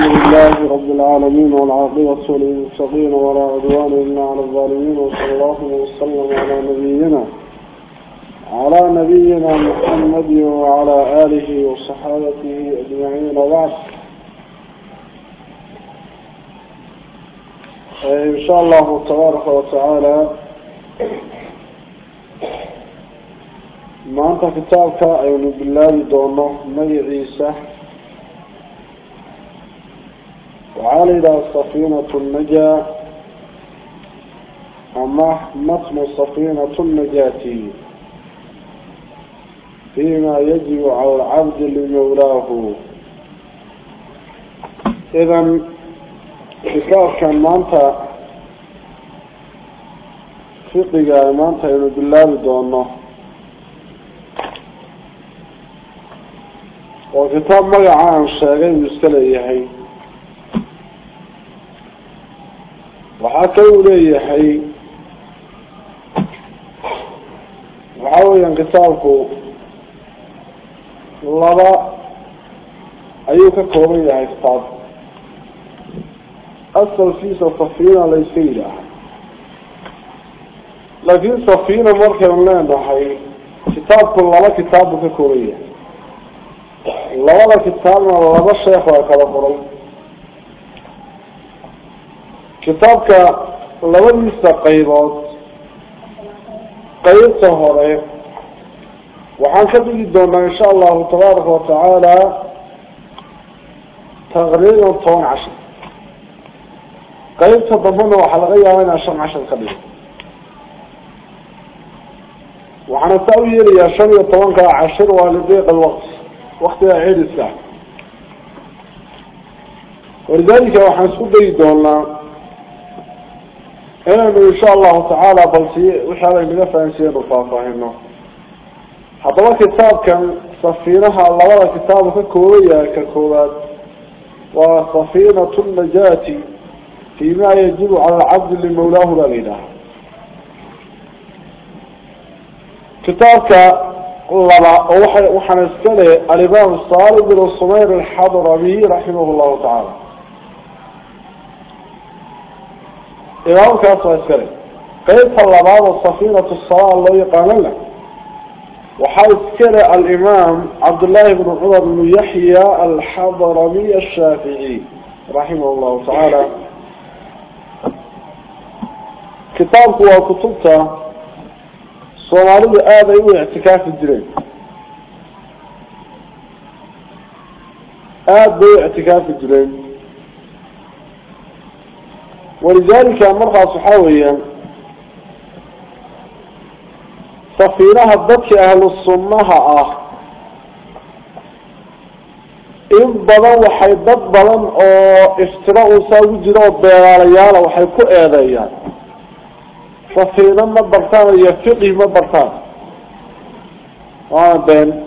لله رب العالمين والعاقبة للمتقين ولا عدوان إلا على الظالمين وصلى الله وسلم على نبينا على نبينا محمد وعلى آله وصحابته أجمعين وبعد. إن شاء الله تبارك وتعالى ما أنت كتابك أيون بالله دونه مي عيسى وعلى سفينة النجاة. أما متن سفينة النجاة. فيما يجب على العبد لمولاه إذا كتاب كان مانتا فقه مانتا بالله دونه. وكتاب مقعان الشاقين يسكليهي وعطوا لي حي. وعطوا لي انقتالكو لبا ايوكا كوري يا اصطاد أصل في صفين على السيدة لكن صفين مركب لنا حي. كتاب لبا كتابك كوري. لبا كتابنا لبا الشيخ وكالفرم كتابك لابد يسا قيبات قيب صهري وحان كتب الدونة إن شاء الله تبارك وتعالى تغريب طوان عشر. قيب صدفنا وحلقية وين عشر عشر قبيل وحان التأويل يا شمي طوان عشر والبيق الوقت وقت عيد الساعة ولذلك وحان سبي الدونة إن شاء الله تعالى بلسي وحالي من فانسي رفاقا هنا حتى كتاب كان صفينها الله ولا كتاب كوريا ككورات وصفينة النجاة فيما يجب على العبد لمولاه كتاب كتابك وحن السنة الإبام الصالح بن الصمير الحضر به رحمه الله تعالى إمام كأسوا إسكري قيلت بعض الصفيرة الصلاة الله قال لك وحيث إسكري الإمام عبد الله بن عمر بن يحيى الحضرمي الشافعي رحمه الله تعالى. كتابك وكتبت صوالي آذى إيه اعتكاف الدرين. آذى إيه اعتكاف الدرين. ولذلك مرة صحاويا صفيرها الضبك أهل الصنها آخ آه. إن بلان وحي ضد بلان افتراء ساوي جراو بيراليال وحي كو إيديان صفيرا ما برطان يفقه ما برطان وأنا آه، بين.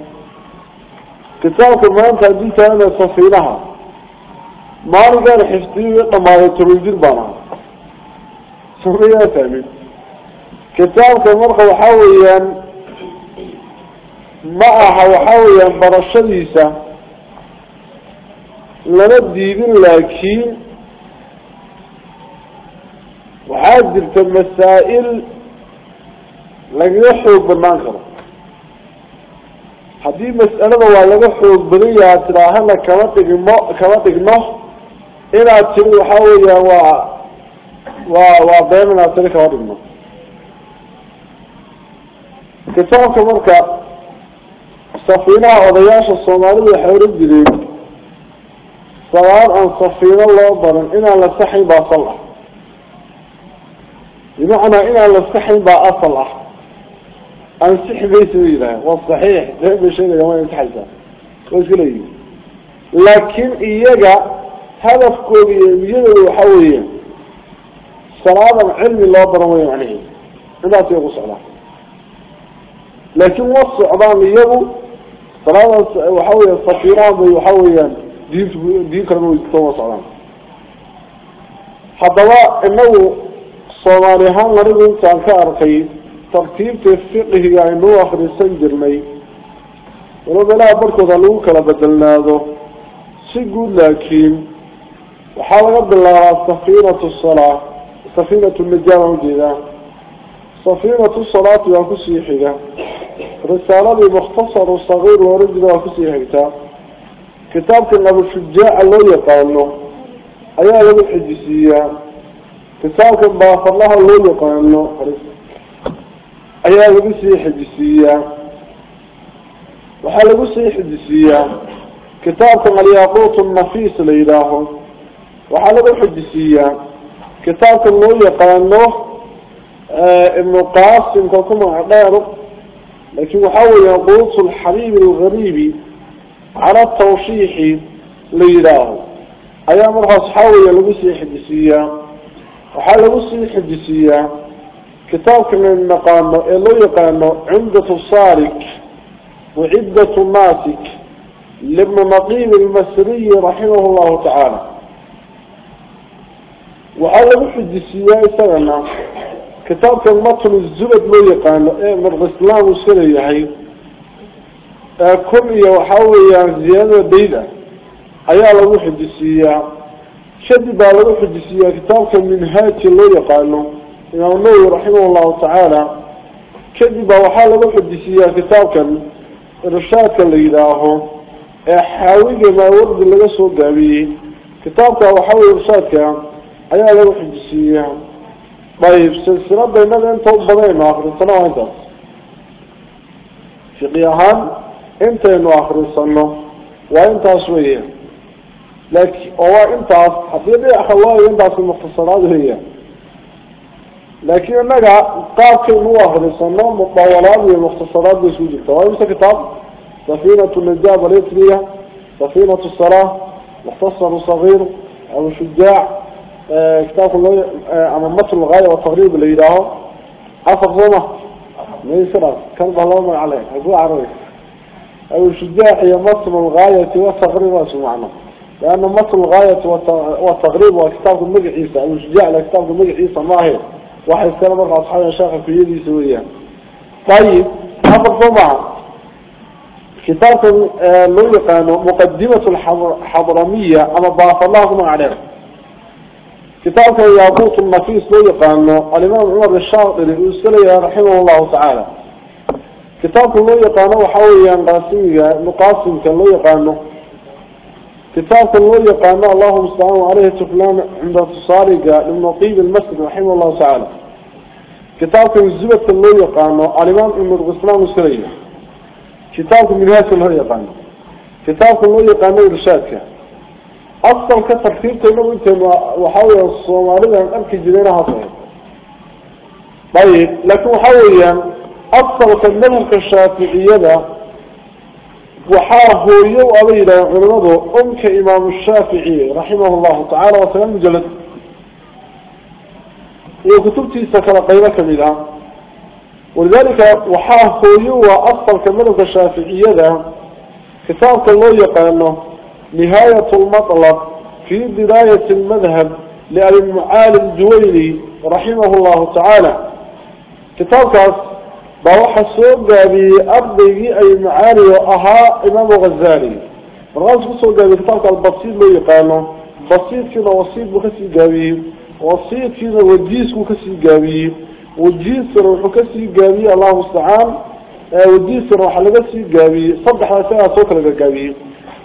كتابك المهمتها جلتها أنا صفيرها مالي قال حفتي ويقى مالي تريدين بانان فهي فهمي كتابك مرخ وحاويا معها وحاويا برشديسة. لندي بلاكي وحاجر كمسائل لك يحوظ بالمنغر حديث مسألة ولك يحوظ بلي يا تراهنا مخ إلا كواتك ما. Waa waa been inaad tiri kama dhigno kitaabka marka safiinaha odayaasha soomaalidu waxay oran jireen salaad aan safiino loo barin inaan la saxayn baa sal ah bimacnaa inaan la saxayn baa asal ah ansixi maysa ba yidhaaheen waa saxiix صلاه علم الله برمي عليه لا تيغوا صلاه لكن وصع عظام يبو صلاة وحوي الصفيران وحوي دين كرمو يكتوى صلاه حضواء إنه صلاريهان لنقل تانك ارقي ترتيب تفقه يعني هي انه آخر سنجر مي. ولو لا بركو ظلوك لبدلنا ذو. سيقول لكن وحالك الله تخيرة الصلاة. سفينة النجاة موجودة سفينة الصلاة وكسي حقا رسالة مختصر صغير ورجل وكسي حقا كتاب كان أبو الشجاع اللي يقال أيها لبو الحجسية كتاب كان باخر الله اللي يقال له أيها لبو سي حجسية وحال لبو سي حجسية كتاب كان الياقوت النفيس لإلهه وحال لبو حجسية كتاب كان اللي يقال له ابن قاسم كما عداره لكن وحاول يقوص الحبيب الغريب على التوشيح ليلاه. أيام مرها حاول يلبسي حديثية. وحال لبسي حديثية كتاب كما المقام اللي يقال عمدة الصارك وعدة الناسك لابن نقيب المصري رحمه الله تعالى. لبسي حديثية سنة. كتاب كان مطل الزبد لو يقال. من الإسلام وسلي هاي كل يوحاوي زيادة بيدة. أيها لو حدثية شدد على لو حدثية كتاب كان من هاتي لو يقال. إمام النووي رحمه الله تعالى. كذب وحال لو حدثية كتاب كان رشاد كان ليداه حاوي ما ورد اللي قصوا قابيه كتاب كان وحاول رشاد كان أيها لو حدثية طيب سلسلة بيننا انت وبضين آخر السنة وانت فقيهان انت انو آخر السنة وانت اسوية لكن هو انت حقيقي اخ الله انت في المختصرات هي لكن انك قابك انو آخر السنة مطولات والمختصرات بسوجك طوال كتاب سفينة النجاة بريترية سفينة الصلاة مختصر صغير أو شجاع كتاب الله أما مطر الغاية والتغريب اللي يداه. أفضل ظلمة ما يسرع كان بهلام عليه. أقول عربي أو الشجاع هي مطر الغاية والتغريب. أسمعنا لأن مطر الغاية والتغريب وكتاب المجع عيسى. أو الشجاع لكتاب المجع عيسى. ما هي؟ واحد سنة مرة أصحابي شاخة في يدي سوريا طيب. أفضل ظلمة كتاب اللي كانوا مقدمة الحضرمية أما ضاف الله عليه. كتابك ياقوت النفيس لو يقانو الإمام عمر الشاطري يسكلي رحمه الله تعالى. كتابك لو يقانو حويا قاسمي مقاسم كان لو يقانو كتابك لو يقانو اللهم استعانوا عليه تفلان عند تصارق للنقيب المسجد رحمه الله تعالى. كتابك الزبة لو يقانو الإمام ابن الغسلام يسكلي كتابك من هذا لو يقانو كتابك لو يقانو رشادك أصلا كتفسير تنو انت وحاول الصومالي أن أمكي جدينها صحيح طيب لكن حاوليا أصلا كالنبه كالشافعية وحاه يو أبيلا علمه أمك إمام الشافعي رحمه الله تعالى وسلم جلد. وكتبتي سكر قيمك منها ولذلك وحاه يو أصلا كالنبه كالشافعية كتابك الله يقال نهاية المطلب في بداية المذهب لأبي المعالي الجويلي رحمه الله تعالى. كتاب كاس بوحى السوق بأرضي أي معالي وأها إمام غزالي. الغاز كسوق بكتاب كاس بسيط لو يقالوا بسيط كنا وسيط بكسي قابي وسيط كنا وجيس بكسي قابي وجيس روح كسي قابي الله مستعان. وجيس روح لكسي قابي صدح لساء صوت لكسي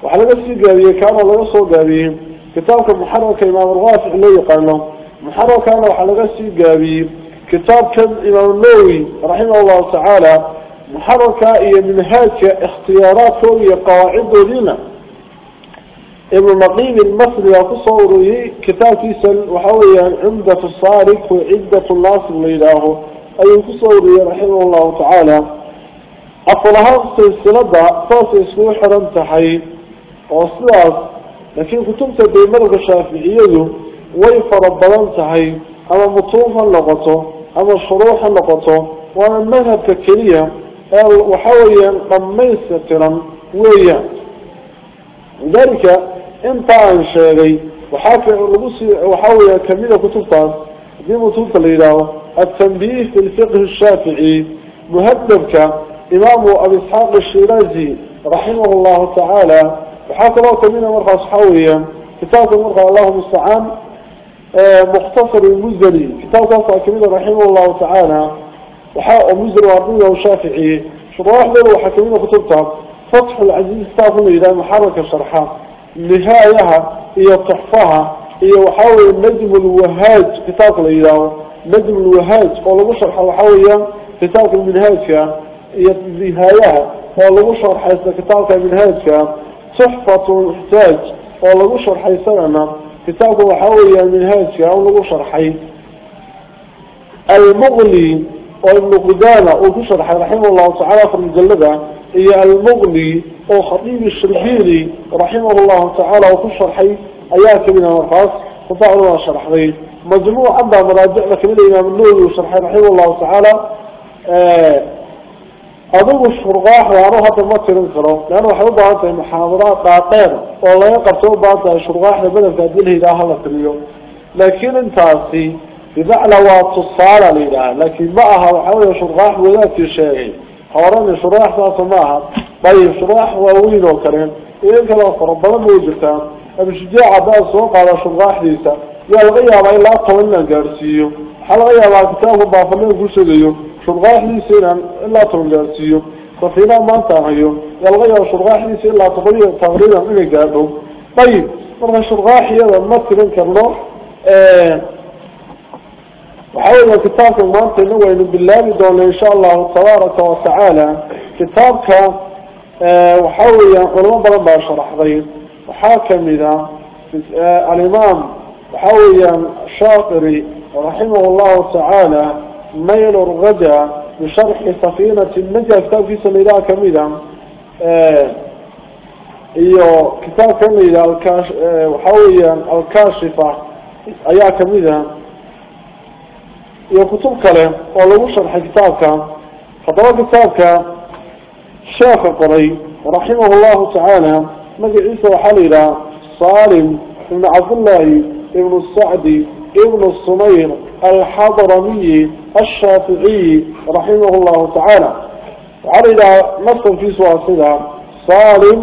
وحلقة سيقابية كان الله صو قابيه كتابك محرك إمام الغافع اللي يقال محرك كان وحلقة سيقابية كتاب كان إمام النووي رحمه الله تعالى محرك إيا من هاك اختيارات كوية قواعد ودينا ابن مقيم المصري يتصوره كتاب كيسل وحويا عمدة الصارق وعدة الناس اللي له أي يتصوره رحمه الله تعالى وصلاص لكن كتبت بمرق الشافعية ويفربضان تحي أما مطروفا لغته أما شروحا لغته وأما المذهب ككلية وحاوليا قميسترا ويا ذلك انت عن شيء وحاكي وحاوليا كميلة كتبتها دي مطروفة لإله التنبيه في الفقه الشافعي مهدبك إمام أبي إسحاق الشيرازي رحمه الله تعالى وحاك الله كمينة مرخص حويا كتاب المرقى الله المستعان مختصر المزني كتاب كاسا كميدا رحمه الله تعالى. وحاء مزر وعبدالله وشافعي شراح له وحكمين كتبتها فتح العزيز كتاب إلى محرك شرحها نهايها هي تحفها. هي وحاول النجم الوهاج. كتاب الإله نجم الوهاج. قال شرح وحاول كتاب المنهاج هي نهايها. قال شرح كتاب المنهاج تحفة الاحتاج قال شرح سنة. كتاب وحاول المنهاج قال شرح المغلي وابن قدامة وكشرح رحمه الله تعالى في المجلدة هي المغني وخطيب الشربيني رحمه الله تعالى وكشرح أيات من المرقص قطع الله شرح ذي مجموع عندها مراجع لكن الإمام النووي وشرح رحمه الله تعالى. أظن الشرغاح وأنا هذا ما تنكره لأنه حبب عنده محاضرات قاطير والله يقرأ بعض الشرغاح لبدأ تأديله إذا هلا اليوم لكن انت أصي بمعنى واتصال لله لكن معها وحاول شرغاح وذات الشيء حوالين شرغاح ذات معها طيب شرغاح ووين وكرين إذن كلا فربنا موجودان الشجاع بقى سوق على شرغاح ليسا يا الغيا ما إلا طولنا قارسيو حال غيا ما كتاب بافلين شرغاح ليسا إلا طولنا قارسيو ففينا ما انتهيو يا الغيا شرغاح ليسا إلا طولنا تغرينا من قارسيو طيب مرة شرغاح يلا مثلا كرنو آه وحاول كتابك انه انه بالله دون ان شاء الله تبارك وتعالى كتابك أه وحاول علماء بلنبا شرح ضيب وحاكم الامام وحاول شاطري رحمه الله تعالى ميل الغدا بشرح سفينة النجا كتاب في سميلا كميدا آه، إيو كتاب كميدا آه، حويا الكاشفة أيا كميدا إيو كتب كلم ولو شرح كتابك. حضر كتابك. شيخ القري رحمه الله تعالى مجي عيسى وحليلا صالم ابن عبد الله ابن السعدي ابن الصنين الحضرمي. Raximah llahu tacaala waxaa la yidhaha nasabkiisu waa sida salim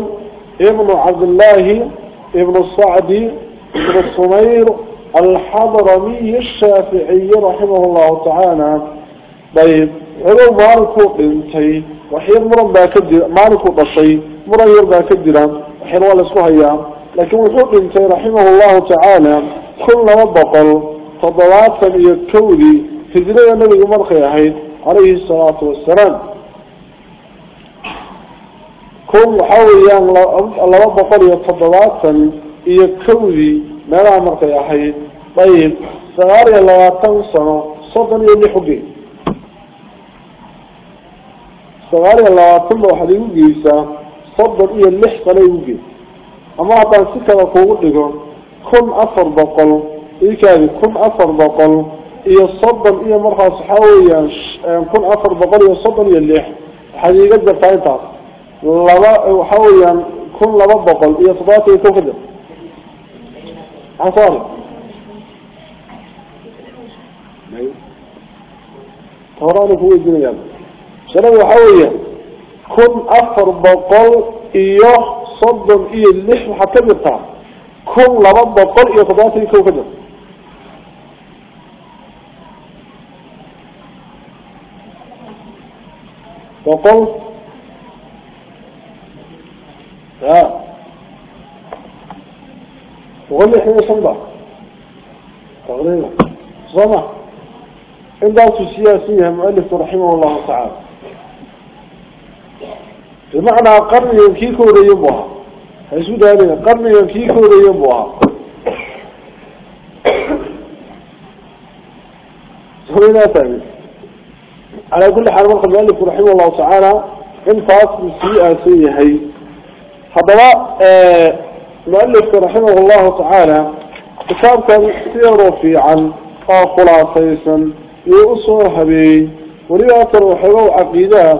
ibnu cabdillaahi ibnu sacdi ibnu sumayr الحضرمي الشافعي رحمه الله تعالى. طيب ولو مالكو قنتي وحير مرن باكدر مالكو قصي مرن يربا كدرا وحير ولا اسكوهيا لكن وحو قنتي رحمه الله تعالى كل مبقل فضلات يكودي هجرية النبي مرقي أحيد عليه الصلاة والسلام كل حويا الله ayib sagaal iyo labaatan sano soddon iyo lix uge sagaal iyo labaatanba waxaad igu geysaa soddon iyo lix sano igu gey ama haddaan si kale kugu dhigo kun afar boqol ikaadi kun afar boqol iyo soddon iyo markaas waxaa weeyaan kun afar boqol iyo soddon iyo lix waxaad iiga jartaa intaas laba waxaa weeyaan kun laba boqol iyo toddobaatan iyo ko ka jir عصاري هوراني هو الدنيا شنو وحوية كن أفر بقل إياه صدم إيه اللح وحتى بيرتاع كن لبن بقل إيه قضاتي كو كده بقل ها وقال لي إحنا صنبع تقريبا. صنع. عند السياسية مؤلف رحمه الله تعالى. بمعنى قرن ينكيكو ريبوها حيث دارين قرن ينكيكو ريبوها سوينا تاني. على كل حال مرقى المؤلف رحمه الله تعالى انفاس السياسية هي هذا آه مؤلف رحمه الله تعالى كتاب كان سيرو في عن خلاصيسا يؤصر هبي وليأتر وحيوه عقيدة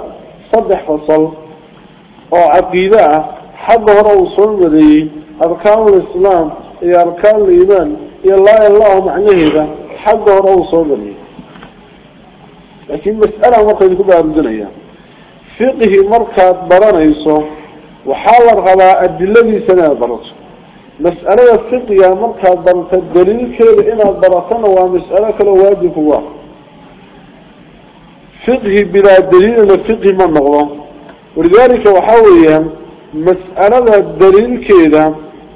صدح فصل. أو عقيدة حد هنا وصول أركان الإسلام هي أركان الإيمان هي الله الله معنيه حد هنا وصول مدي لكن مسألة مركز كبها الدنيا فقه مركز برانيسو وحاول غباء الدلذي سنة برسو مسألة الفقه مركز بنت الدليل كده إنا برسنا ومسألة كلا واجب هو. فقه بلا دليل إن الفقه من نغضه ولذلك وحاوليا مسألة الدليل كده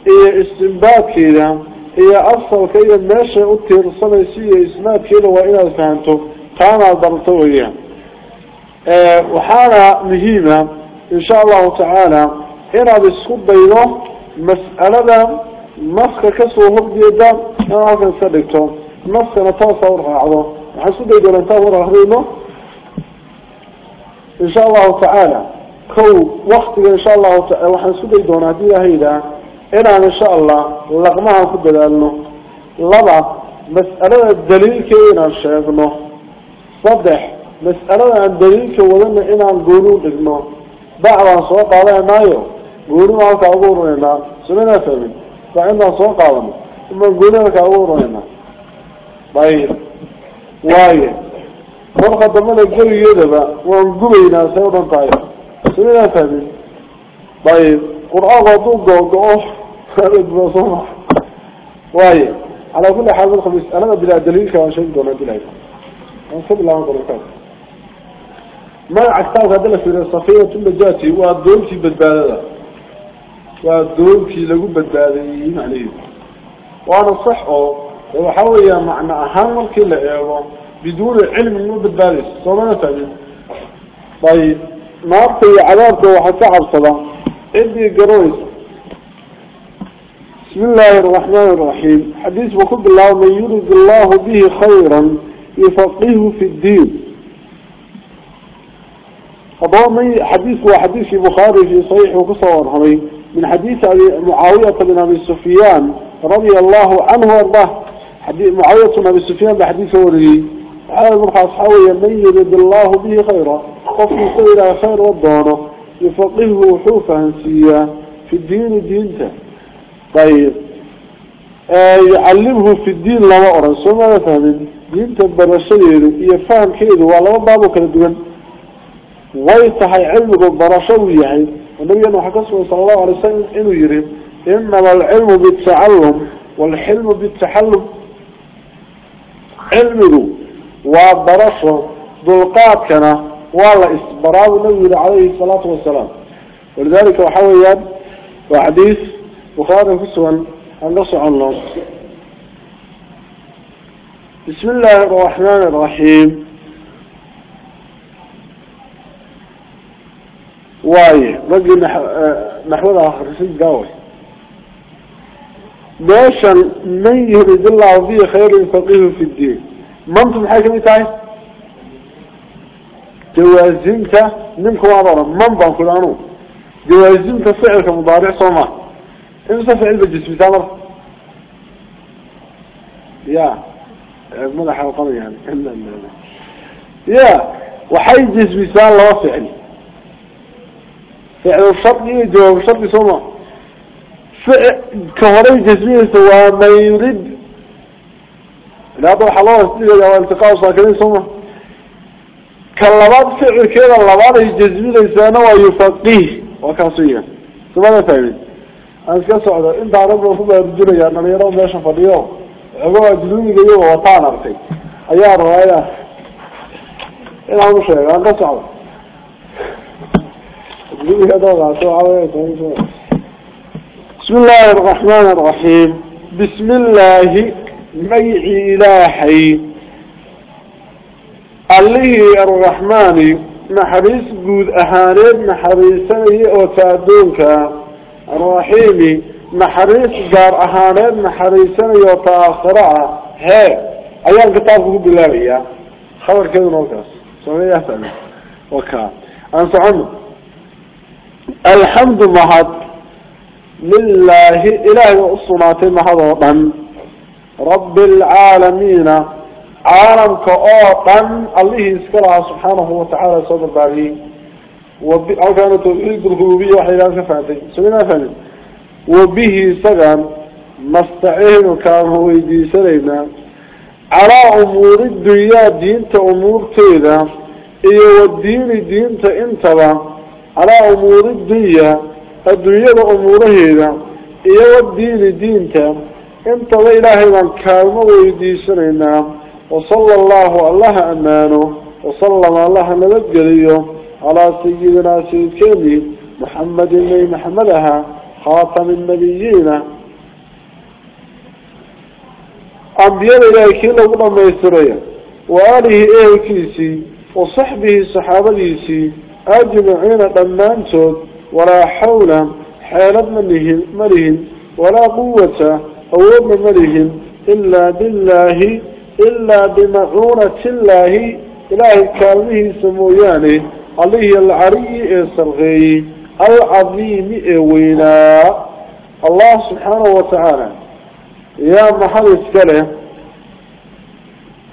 هي استنباط كده هي أصل كده ماشي أتي رسالة سيئة إسناد كده وإنا فهمته كان برطويا أه وحانا مهمة إن شاء الله تعالى هنا بسكوب بينه مسألة نفسك كسو هبديدا أنا عاوز نسلكته نفسك نتواصل ورعضه وحسود يقول أنت ورعضينه إن شاء الله تعالى. كو وقت إن شاء الله تعالى وحسود يقول هذه هيدا. إنا إن شاء الله لغمها كده لأنه لبع مسألة الدليل كينا الشيخنا صدح مسألة الدليل كودنا إنا نقولون إجمع بعض سوق عليها مايو قولوا معك أبورنا سمعنا فهمين فعندنا سوق علينا ثم نقولوا لك أبورنا طيب. واي مرقى دمنا الجري يدبا. ونقولينا سيودا طيب. سمعنا فهمين طيب. قرآن وضوء قوة هذا بصنع واي على كل حال الخميس أنا بلا دليل كان شيء دون دليل. أنصب الله الكتاب ما عكتاب هذا في الصفية النجاتي والدول في بدبادة. والدول في لقوا بدبادين عليه. وأنا صحه وحاول معنى أهم كل إيوه بدون علم إنه بدبادي صومنا تابين طيب نارتي عذابته وحتى عرصدا إدي قرويس بسم الله الرحمن الرحيم. حديث وكب الله من يرد الله به خيرا. يفقه في الدين. أضامي حديث هو حديث بخاري في صحيح وقصور همي من حديث معاوية بن أبي سفيان رضي الله عنه وأرضاه. حديث معاوية بن أبي سفيان بحديث وريه هذا المرخى أصحابه من يرد الله به خيرا قفل خير خير والدونه يفقهه حوفا في الدين دينته طيب. يعلمه في الدين لما أرى سوما فهمين دينته برشده يفهم كيده ولما بابه كالدوان ويتحي علمه برشده يعني والنبي أنه حكسه صلى الله عليه وسلم إنه يريد إنما العلم بالتعلم والحلم بالتحلم علمه وبرشه ذلقات كان والله استبراب النبي عليه الصلاة والسلام ولذلك وحويا وحديث بخاري في السؤال بسم الله الرحمن الرحيم واي رجل آخر سيد قاوي باشا من يريد الله فيه خير فقيه في الدين منطم حاكم يتعي جوازمك منك وعبارة من بان كل عنو جوازمك فعلك مضارع صوما امسا فعل بالجسم تامر يا مدح القمي يعني. يا وحي جسم سان الله فعل فعل الشرط جواب الشرط صوما فعل كهري جسمي سوى ما يريد. لا ضوح الله استيقى والتقاء ساكنين صوما كاللبات فعل كذا اللبات يجزمي ليسانا ويفقيه وكاسية. سبحانه فاهمين أنا انت عرب رفض يرجل يا أنا يرون ماشا فاليوم أقوى جلوني قيوه وطان أرتي أيها الرواية إلا عمو شيء أنا كسو عدا جلوني هذا وغاسو عوية بسم الله الرحمن الرحيم بسم الله ميعي إلهي allihii arraxmaani naxariis guud ahaaneed naxariisanaya oo taadoonka رحيمي محريس جار أهانين محريسين يتأخرع هاي أيام كتابه بلالية خبر كذو نوكس سوري أهتم وكا أنس عمر الحمد مهد. لله إله الصلاة مهدوطا رب العالمين. عالم كأوطن. الله يذكرها سبحانه وتعالى صدر بعليه وأو كانت الدرخوبية حيلان سفاتي سمينا فاني وبه سقام مستعين كان هو يدي سرينا. على أمور الدنيا دينة أمور تيدا. إيه والدين دينة انتبا. على أمور الدنيا الدنيا أمور هيدا. إيه والدين دينة انت إلهي من كان هو يدي سرينا. وصلى الله الله أمانه. وصلى الله نبقى ليه على سيدنا سيدكني محمد اللي محملها خاتم النبيين. أنبياء الله كل قدام ما يسري وآله إيه كيسي وصحبه صحابة صحابيسي أجمعين قمانتو ولا حول حالة مرهن ولا قوة أو مرهن إلا بالله إلا بمعونة الله اله كارمه سمويانه يعني. عليه العري إسلغي العظيم إوينا الله سبحانه وتعالى يا محل إسكاله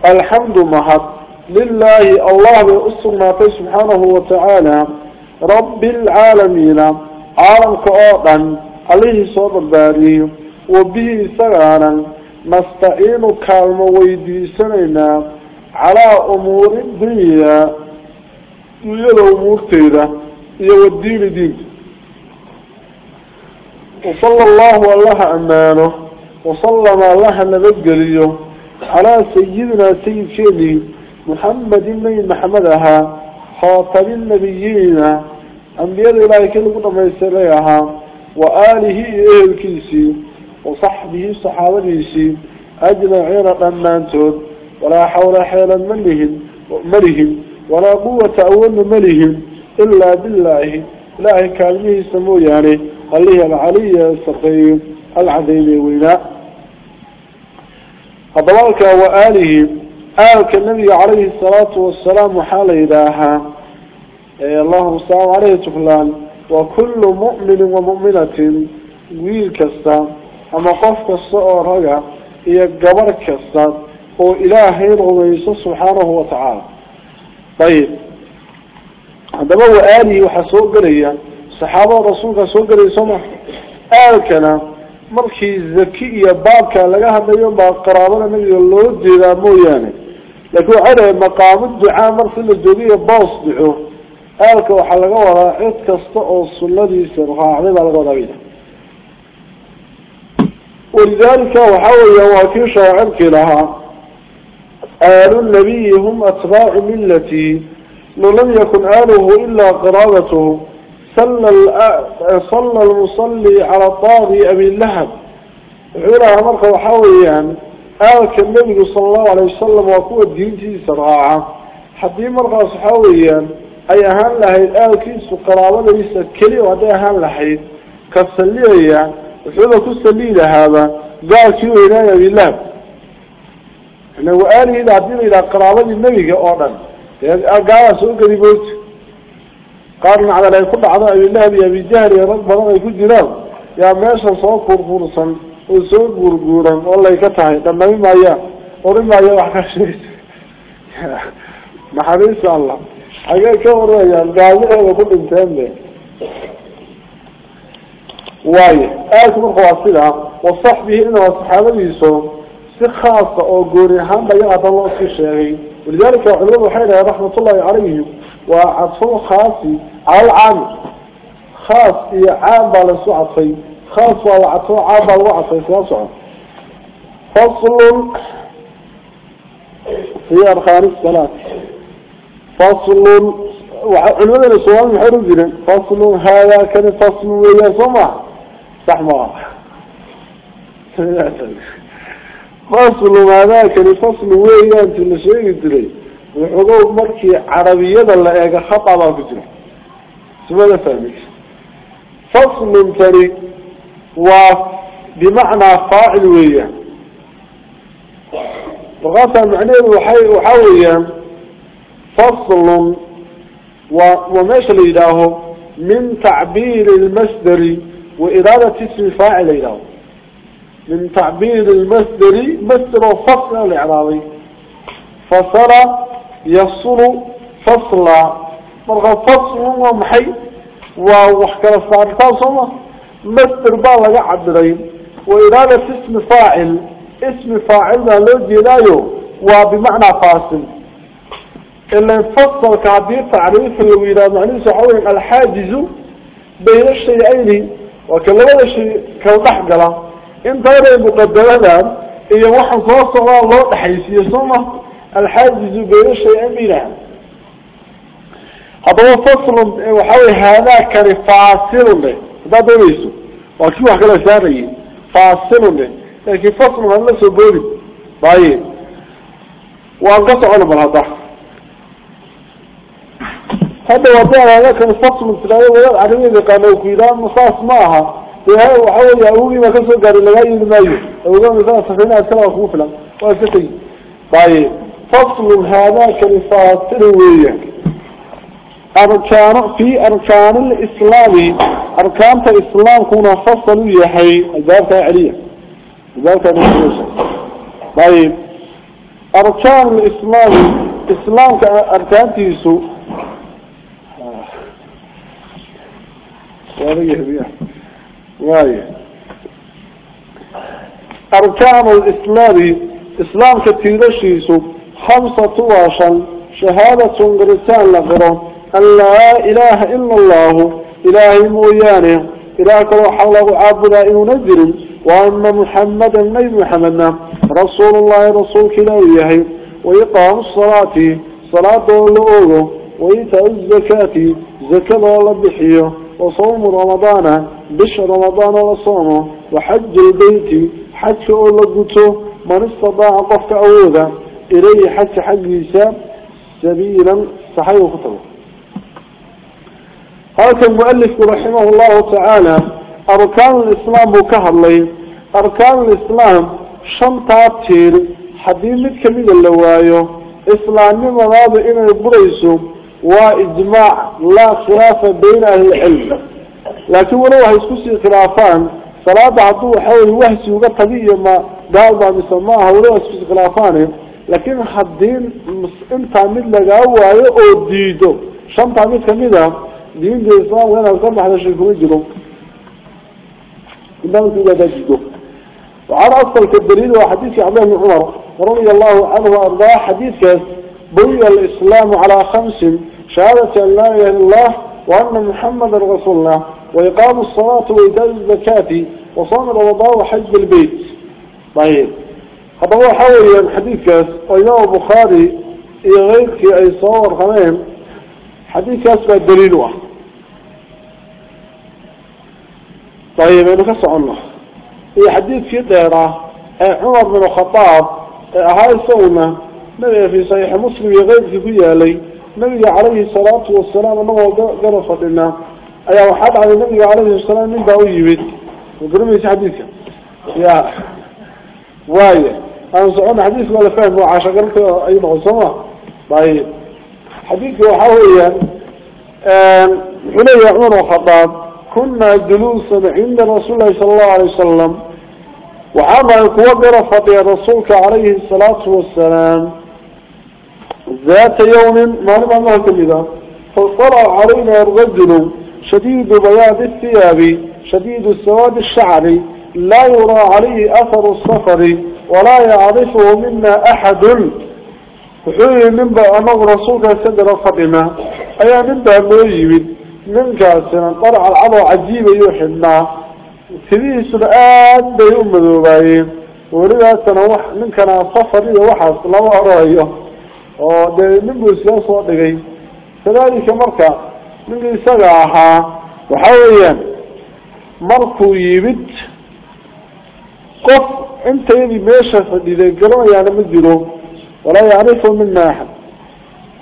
الحمد محط لله الله بأسر ما سبحانه وتعالى. رب العالمين. عالم كأوضا عليه صوت الباري. وبه سغانا نستعين كالمويد سنين على أمور الدنيا. الدنيا ومورتها هي والدين دين وصلى الله الله أمانه وصلى الله نبدك ليه على سيدنا سيد شيدي محمد من محمدها خاطر النبيين أنبياء الله كلمنا ما يسريها وآله الكيسي وصحبه الصحابة الكيسي أجل عيرا من ولا حول حيلا منهم مرهم ولا قوة أول ملهم إلا بالله. إلهي كالميه سمو يعني أليه العلي السقيم العظيم ويناء أبلاك وآله. آلك النبي عليه الصلاة والسلام حال إلهها. إيه، اللهم صلى عليه تخلان وكل مؤمن ومؤمنة ويل كستا. أما قف كستا ورقا إيه، هي قبر كستا. وإلهي رغم يسو سبحانه وتعالى. طيب. عندما هو آلي وحسوه قرية صحابة رسولك سوه قرية سمع آل كان مركي الزكية باب كان لقاها بيوم باب قرابنا من يلوه الدينا موياني. لكو عرى مقام الدعاء مرسل الدولية باص دعوه آل كان وحلقه وراء اتكستقو الصلاة دي سرخا عميب على قرابينا ولذلك وحاول يواكي شاعر لها. آل النبي هم أتباع ملتي ولم يكن آله إلا قرابته. صلى المصلي على طاغي أبي اللهب عرى مرقى حاوليا آل كالنبي صلى الله عليه وسلم وقوة دينتي سرعا حدي مرقى صحاوليا أي أهان لهي آل كيس قرابة ليس كلي وده أهان لحي كالسليعيا عرى كالسليل هذا. قال كيو إلهي أبي اللهب لو قال إلى دين إلى قرابة النبي قرن قال سوق ريبوت قال على لا يكون عضاء الله يا بجهر يا رب ما يقول جلال. يا ماشى صوت فرصا وسوق برجورا والله يكتعه لما ما يا؟ معي يا وحشيت ما حريص الله. حاجة كورة يا؟ قالوا يا كل إنسان ده. واي. آية آخر خواصيها وصحبه إنه صحابه يسوع si khaasa oo gooni ahaanba iyaga hadan loo sii sheegay walidalika culimadu waxay dhahay raxmatullahi calayhim waa cadful khaasi cala alcaami khaas iyo caam baa laisu cadfay khaas waa la cadfo caam baa lagu cadfay sidaa socon faslun arkaani salaat faslun waa culimadana soomali maxay ohan jireen faslun haadaa kani faslun weeyaan soo فصل ما ذاك الفصل وين في الشيء تري وحقوق مركي عربية ولا إيجا خط على بجنا شو هذا فهمت فصل تري وبمعنى فاعل وين فقسم عليه وحي وحويا فصل وماش ليداه من تعبير المصدر وإدارة اسم فاعل ليداه من تعبير المصدر مصدر فصل الإعرابي. فصل يصل فصل. مرغى فصل ومحي ووحكى الصعبتان صلى مصدر بالغة عبد وإذا وإرادة اسم فاعل. اسم فاعلنا لو جلايو وبمعنى فاصل. إلا انفصل كعبير تعريف اللي إرادة معنى سحوه الحاجز بين الشيئين. وكلمة الشيء كالضحق كالضح قلا انت هذا مقدمة إيا وحن صوص الله تحيسي صمة الحاجز بين الشيء بينها هذا فصل وحاول هذا كان فاصل له. هذا دوليسو وكيف وحكا ساري فاصل له. لكن فصل هذا سبوري طيب وانقطع علم هذا هذا وضع هذا فصل وحاول يأوي ما كسر قال لغاية المايو أولا مثلا سفينة أسكرا وخوفلا وأسكي طيب. فصل هذا كان فاصل ويه أركان في أركان الإسلام. أركان الإسلام كنا فصلوا يحي ذلك عليا. ذلك عليا. طيب. أركان الإسلام. إسلام كأركان تيسو. أركان الإسلام إسلام كتيرشيسو خمسة وعشر شهادة قرسان لغرام أن لا إله إلا الله إلهي مويانه. إله كلو حوله عابد نزل وأن محمدا نبي محمدنا رسول الله رسول كلاويه ويقام الصلاة صلاة اللؤوه وإيتاء الزكاة زكاة الله بحيه وصوم رمضان. بش رمضان وصومه وحج البيت حج الله من استطاع قفك أوذا إليه حج حج سبيلا صحيح وخطبه. هذا المؤلف رحمه الله تعالى أركان الإسلام بكهر أركان الإسلام شمطة تير حديث كميد اللوايو. إسلامي مغاب إنا يبريسو وإجماع لا خلاف بين أهل العلم. لكن ولو هيسكسي خلافان. صلاة عدو حول وهسي وقتبية ما قال ما بسماها ولو هيسكسي خلافان. لكن حدين انت عمد لك أوايو أو ديدو شمطة عمد كميدة؟ دين الإسلام وين أصبح هذا الشيء كله جلو إنما تقول هذا جدو وعلى أصل كالدليل وحديث عبد الله بن عمر رضي الله عنه وأرضاه حديث بني الإسلام على خمس شهادة إلا الله وأن محمد رسول الله وإقام الصلاة وإيتاء الزكاة وصوم رمضان وحج البيت. طيب. هذا هو حول حديث كاس. وإمام البخاري غير في أي صور خمين حديث أسباب الدليل واحد. طيب أنا كسعنا هي حديث في ديرة عمر بن الخطاب هاي الصومة. نبي في صحيح مسلم يغيب في كل نبي عليه الصلاة والسلام أنه قرصت لنا أي وحد على النبي عليه الصلاة من باوي بيت وقرمي حديثك يا وايه أنا سأقول حديث ولا فهم وعاشا قلت أي نغصمة طيب حديث وحويا حلي عمر وخطاب كنا جلوسا عند رسول الله صلى الله عليه وسلم وحاما كوبر فطي رسولك عليه الصلاة والسلام ذات يوم ما نبع الله كمذا فطلع علينا الرجل شديد بياض الثياب شديد السواد الشعري لا يرى عليه أثر السفر ولا يعرفه منا أحد. وحوي منبا أنه رسولك سدر فطمة. أي منبا أنه يمد من كاسنا طرع العضو عجيب يوحنا. تبيه سلآن بيوم مذوبايين ولذا سنوح من كان صفر يوحص لما أرأيه. ودي منبو إسلام صادقين كذلك مركا من إساقها وحويا مركو يبت قف انت يدي ميشا فديدين قلوا يعني مدينه ولا يعرفه منا أحد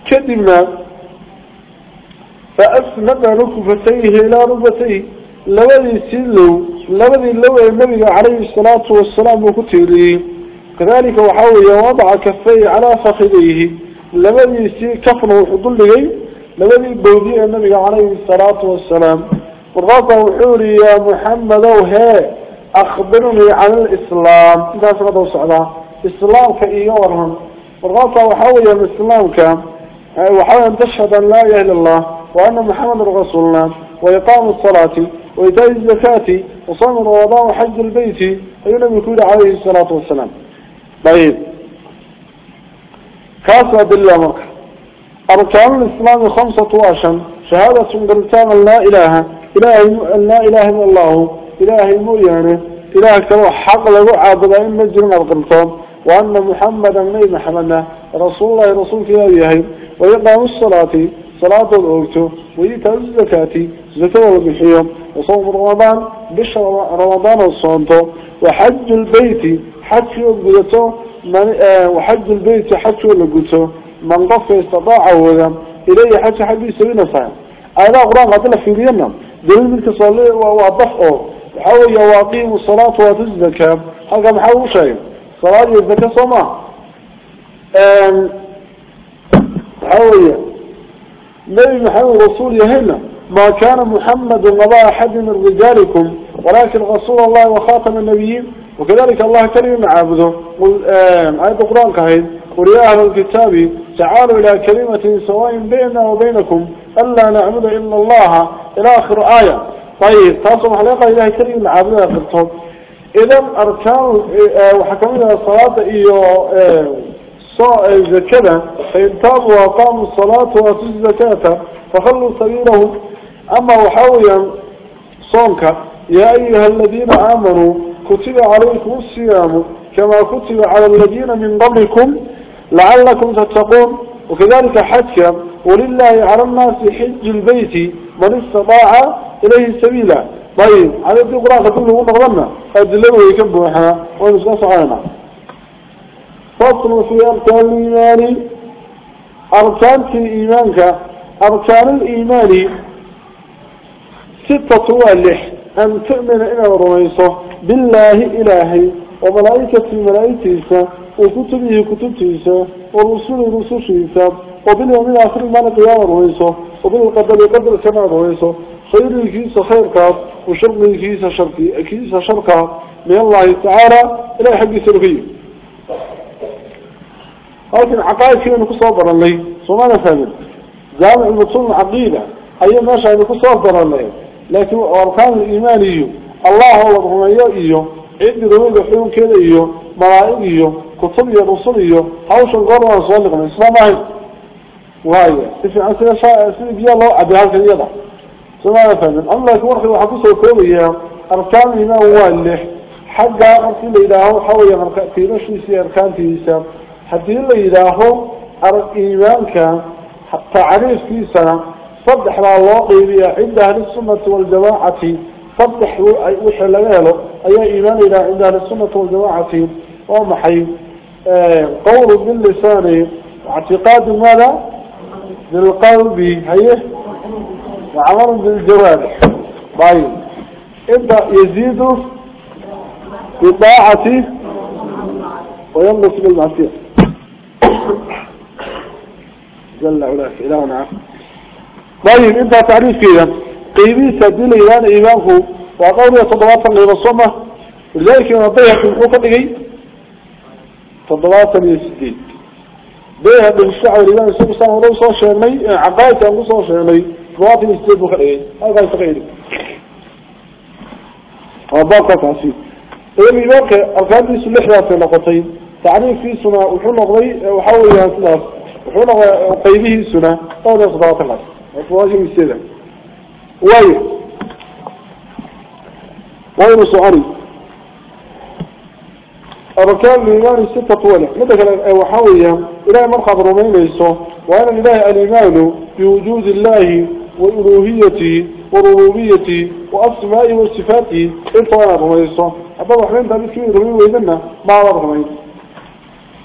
كدبنا فأسند ركبتيه إلى ركبتيه لبدي سيلو لبدي لو النبي عليه الصلاة والسلام وكتيري كذلك وحاول وضع كفيه على لبدي سي كفنه وحضل لي لبدي بودي النبي عليه الصلاة والسلام؟ ورضا وحوري يا محمد وهي أخبرني عن الإسلام. إذا سقطوا السعودة إسلام كإيه ورهم. والغلطة وحاول الإسلام كان وحاول أن تشهد أن لا إلا الله وأن محمد رسول الله وإقام الصلاة وإيتاء الزكاة وصوم رمضان وحج البيت أي لم يكون عليه الصلاة والسلام. طيب. كاسة بالله. مكة أركان الإسلام خمسة وعشر شهادة قرتان لا إله. لا إله إلا الله. إلهي مويانه إله كما حق له عابد إن مجرم القرطان وأن محمدا نبي محمد رسول الله رسول كلابيه ويقام الصلاة. صلاة الأوتو ويتاء الزكاة. زكاة البحيوم وصوم رمضان. بشر رمضان الصانتو وحج البيت. حج القلتو وحج البيت حج القلتو من قف يستطاع وذا إليه حج حج سبيل صحيح أيضا قرآن قتل في دينا دليل من تصلي وضفعه وحاول يواقيم الصلاة والزكاة هذا محاول شيء. صلاة الزكاة صمع. حاول. نبي محمد رسول يهنا ما كان محمد نبا أحد من رجالكم. ولكن رسول الله وخاتم النبيين وكذلك الله كريم عابده قل آية القرآن كهيد. قل يا أهل الكتاب تعالوا إلى كلمة سواء بيننا وبينكم ألا نعبد إلا الله. إلى آخر آية. طيب تاسم حلقة إله كريم عابده قلتهم إذا أركان وحكمنا الصلاة إيو زكاة فإن تابوا وقاموا الصلاة وآتوا الزكاة فخلوا سبيلهم. أما وحاويا صونك يا أيها الذين آمنوا كتب عليكم الصيام كما كتب على الذين من قبلكم لعلكم تتقون. وكذلك حج ولله على الناس حج البيت من استطاع إليه سبيلا. طيب على ذي قرآن كله ونغضنا أدلوا يكبوا إحنا ونسقص علينا فصل في أركان الإيمان أركان في إيمانك. أركان الإيمان ستة والح أن تؤمن إلى الرئيسة بالله إلهي وملائكة ملائكة وكتبه كتبته ورسوله رسوله وباليوم الآخر ما نقيام الرئيسة وبالقدر قدر كما الرئيسة خير الكيس خير كاب وشر الكيس شركي كيس شركا من الله تعالى إلى حق سلفيه لكن عقائد كده نكسر لي سمعنا فهمت جامع المطلوب العقيدة أي ماشي نكسر برلي لكن أركان الإيمان إيو. الله هو الرمية إيو. عند ذنوب الحيوم كده إيو. ملائك إيو. كتب إيو رسول إيو. حوش الغرب وصالق من الإسلام هاي وهي تفي عن سنة سنة بيا الله؟ عبي هالك اليضع سمعنا فهمت أما لكن ورخي وحكسر كوبية أركان الإيمان هو اللي. حقا أرسل إلهه حوي في نشي أركان في إسلام haddii la yidhaaho arag iimaanka فضح الله قيدية عند أهل السنة والجماعة. فضح وحر لغيره أي إيمان إلى عند أهل السنة والجماعة. ومحي آه، قول من لسانه. واعتقاد ماذا؟ للقلب. هي؟ وعمر بالجوال طيب. إذا يزيد بطاعته وينقص بالمعسير جل علاك إلهنا عفو طيب انت تعريف كذا قيبي سدين إيمان إيمانه وقول يتضواطا لبصمة لذلك ينطيها في الحوكة لغي تضواطا للسدين بيها بالشعر الإيمان السبب صلى الله عليه وسلم عقائد صلى الله عليه وسلم تضواطا للسدين بخلقين هذا يتغير وباقة تعسيب إذن إيمانك أركان سلحة في لقطين تعريف في سنة وحنا غضي وحاول يهسلاف وحنا قيبه سنة قول إصباط الله وفواجه السيدة واي واي صعري أركان الإيمان الستة طولة ماذا وحاول إلهي مرخب رومين ليسو. وأنا إلهي الإيمان بوجود الله وألوهيته وربوبيته وأسمائه وصفاته إنت وأنا رميسو أبا وحلين تابيس كوي رمي ويدنا ما رميس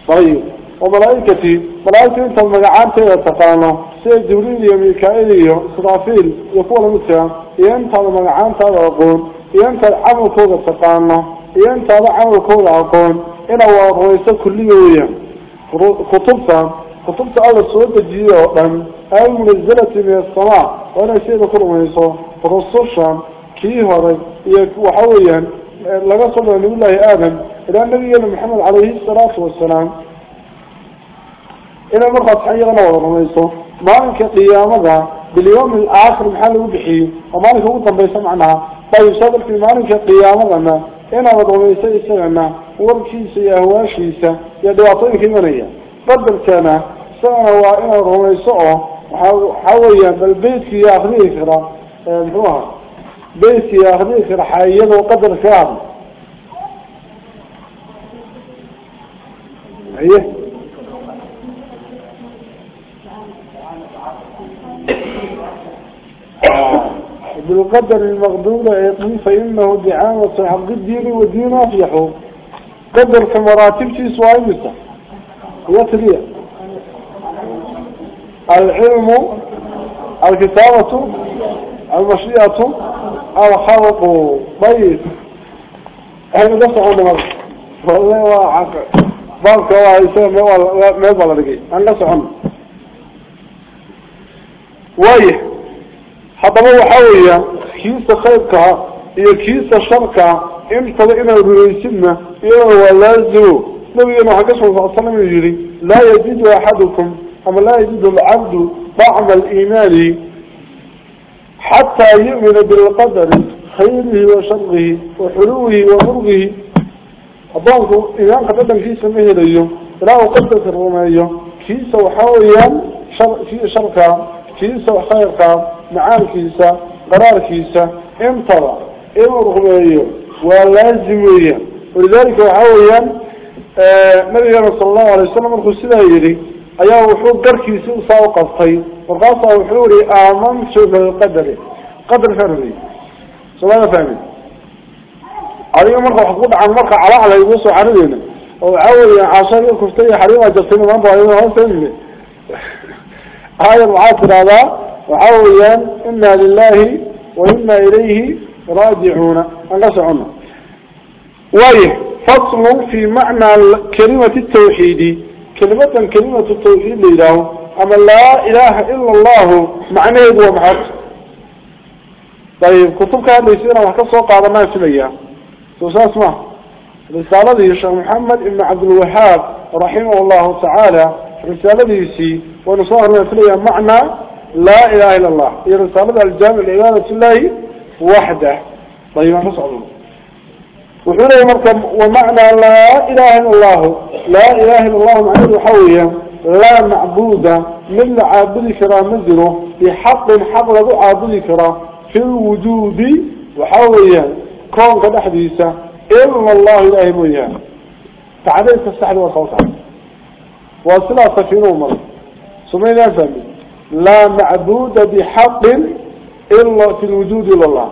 طيب. وملائكتي ملائكتي انت المقعان تيدا تقانا سيد جبريل وميكائيل وإسرافيل يقول مثلا انت المقعان تيدا أقول انت العمل كودا تقانا انت العمل كودا أقول إنا هو رئيسة كلية ويا كتبتا كتبتا الله سوى الجيئة وقم أي منزلة من السماء؟ وأنا شيء كل ميسو رسوشا كيه هذا؟ وحويا لقد صلى الله آدم إلى النبي محمد عليه الصلاة والسلام. إلى مرقى حيغنا ورميسه مالك قيامة باليوم الآخر محل وبحي ومالك وطن بيسمع عنها طيب صدر في مالك قيامة إنا ورميسه إسانا وركيسة يا هواشيسة يا دواتين كمانية قدر كان سنة وإنا ورميسه حويا بالبيت في آخره كرا محوها بيتي أخذيك رحايا وقدر كام إيه بالقدر المغدور يقول فإنه دعامة حق الدين والدين أفيحه قدر كمراتب في سؤال مثل وثرية العلم الكتابة المشيئة الخلق. طيب. هذا دفع عنا مرة والله واحد بارك الله يسير ما يبغى لقي أنا سعنا وايه هذا هو كيسة خيبك هي كيسة شرك إمتى لئنا بريسنا إيه هو لازو نبي أنا حكاش وفعصنا من يجري. لا يزيد أحدكم أما لا يزيد العبد بعض الإيمان حتى يؤمن بالقدر خيره وشره وحلوه ومرغه هذا إذا ايمان قدر كيسة مهد إيه لا قدر رمى إيه كيسة وحاوية شرك كيسة وخيبك معان كيسا قرار كيسا امتضى إيه رغميه ولازميه ولذلك حاليا مبيه آه، صلى الله عليه السلام الخسنة يلي إيه وحوق قر كيسا وصاوق الطي وقاصة وحوري امام شوف القدر قدر فرضي صلى الله فهمي عليهم مرقى حقود عن مرقى على على يبوسوا حريبين وعاولي عشان يكفتين حريبين جلسين ومان بغيرين هون سنين هاي المعاصر هذا. وعويا إنا لله وإنا إليه راجعون. أنقص عنا ويه فصل في معنى كلمة التوحيد. كلمة كلمة التوحيد لله أما لا إله إلا الله معنى يدوى معك طيب كتبك هذا يسيرا وحكس وقع رماء سمية سوسا اسمع. رسالة الشيخ محمد إما عبد الوهاب رحمه الله تعالى. رسالة يسي. ونصوها رماء سمية معنى لا إله إلا الله. يرسل هذا الجامع لإبادة الله وحده. طيب نفس الله وحونا يمركب ومعنى لا إله إلا الله. لا إله إلا الله معنى حوية. لا معبودة من العابد كرا منذره بحق الحق لذو عابد كرا في الوجود وحوية. كون قد أحديثة إلا الله إله مليا فعليس السحر والخوص عنه وصلاة فينا ومر. سمعين يا سامي لا معبود بحق إلا في الوجود لله.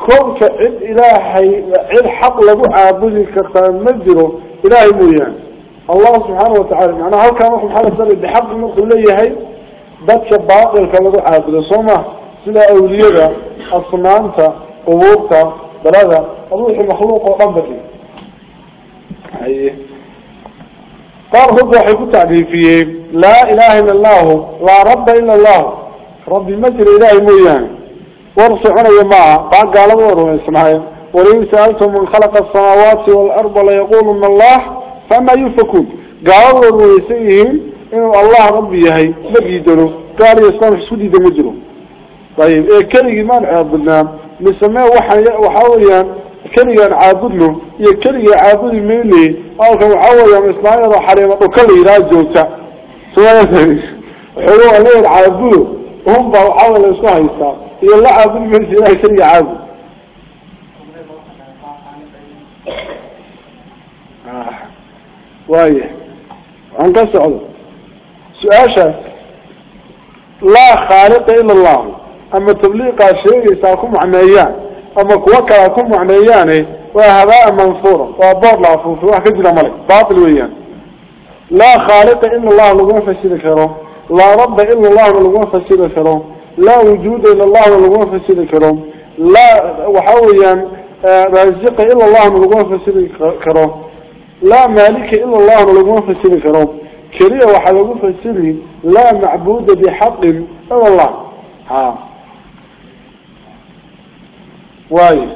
كونك إلهي الحق لبو عابدي كرتان مجره إلهي مريان الله سبحانه وتعالى أنا هل كان رحمة حالة سنة بحق المقل ليهي باتش باطل كالبو عابدي صمع سلا أوليغة أصنانتا قبورتا بلاذا أضوح المخلوق وقبضي. أيه قال هذا حيث تعريفية. Ilahay mooyaane war soconaya maaha baa gaalada waa rumaysnaayeen walain sa'altum man khalaqa asamaawaati waalarda layaquluna allah fama yufakuun gaalada waa rumaysan yihiin inuu allah rabbi yahay ma diidano gaal iyo islam isku diida ma jiro ayib ee keligii maan caabudnaa mise me waxaan waxa weeyaan keligaan caabudno iyo keliga caabudi mayne halkan waxa weeyaan islaamyada xariima dhuka la yidhaha joogta حلو عليه العابد هم بعوا عمل إسماعيل صار يلا عابد من جناح شري عابد واي عن قصة سؤال. لا خالق إلا الله. أما تبليغ شيء يساكم عنيان أما كوكا يكون عنيان وهذا منصورة وبرلا فوفوح كجل ملك. باطل ويان لا خالق إلا الله لغون فشيد كرو. لا رب إلا الله لغون فشيد كرو. لا وجود إن الله لغون فشيد كرو. لا وحويا آه، رزق إلا الله لغون فشيد كرو. لا مالك إلا الله لغون فشيد كرو. كريه وحلقون فشيد لا معبود بحق إلا الله. ها. واي.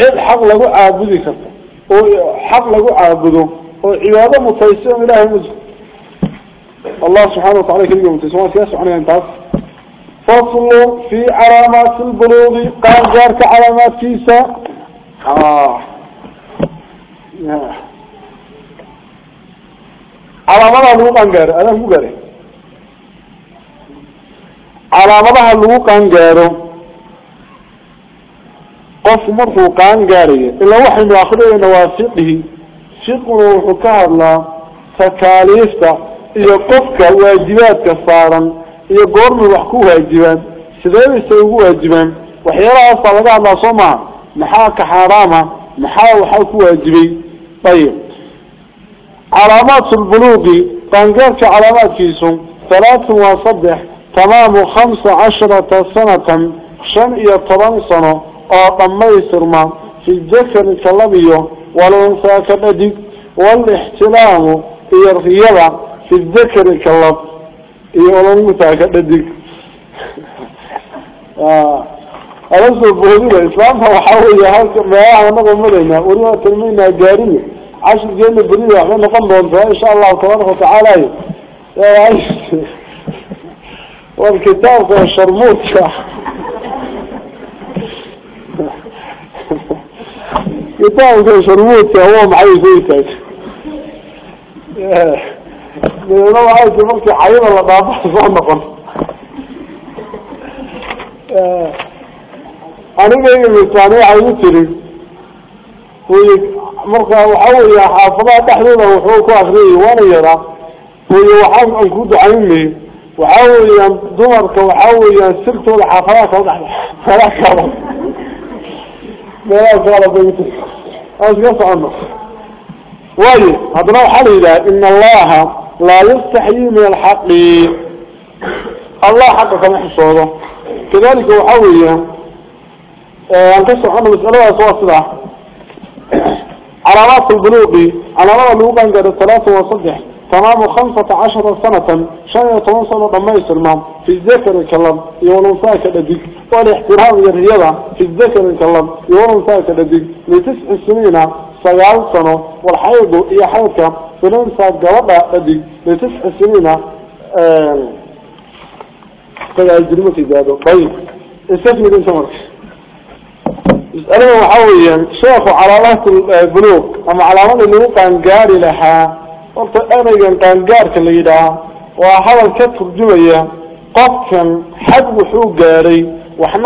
الحق لغو عابده كرو حق لغو عابده وعبادة متسيسون إلهي مزهر الله سبحانه وتعالى كريم ومتسيسون سياس وعنه ينتظر فصل في علامات البلوغ قام جارك علامات كيسا آه على اللغو قام جاره أنا مو جاره على اللغو قام جاره قف مرفو جاره إلا واحد من أخذه نواسقه وحي من آخرين وافقه فقه وحكاه الله تكاليفته إيا قفك واجباتك صارا إيا قرم وحكو واجبات سيدان يستوقوا واجبان وحيالها أصلا لقى الله صمع محاك حرامة محا وحكو واجبي طيب. علامات البلوغ قانقارك علامات كيسو ثلاث وصدح تمام خمس عشرة سنة إيا طبان سنة أو طميسرما في الذكر كلبيه والأنثى كبدك والإحتلام إيا الرياضة في الذكر كلب إيا والأنثى كبدك أرسل البهدية الإسلام هو حاول يهالك ما يعلم مدينة ولما تلمينا جارية. عشر جينا بريدة إحنا نقوم إن شاء الله تبارك وتعالى. والكتاب هو الشرموت يطاعوا كي يا هو معي زيتك ياه لو عايز يمكن حيوة الله بابح صحنا قل ياه أنا جاي من الثاني عايز تري ومرقى وحول يا حافظة تحرينا وحولك واخريه وأنا يرى ويوحام انكود عيني وحول يا دمرك وحول يا سلطة وحافظة وحافظة وحافظة وحافظة وحافظة وحافظة أزغف أمر. ولي هذا هو حليلة إن الله لا يستحي من الحق. الله حقه كما يحصره كذلك هو حوية آه، أن تسر حمل إسألوها سواسرة علامات البنوبي علامات البنوبة عند الثلاثة وصدح تمام خمسة عشر سنة شان يتوصل رميس المام في الذكر الكلام يولنسا لديك. والاحترام يرهيضا في الذكر الكلام يولنسا لديك. لتسع سنين سيال سنة. والحيض إيا حيضك. فلنسا قربا أذيك لتسع سنين قيال جنوتي بادو طيب استثمي دين سمرك أنا محاولي شوفوا علامات البلوك آه، أما علامات اللي وقع انقاري لها. قلت أنا كان قارك اللي يدعى وحاول كتب جوية كان حد وحوق قاري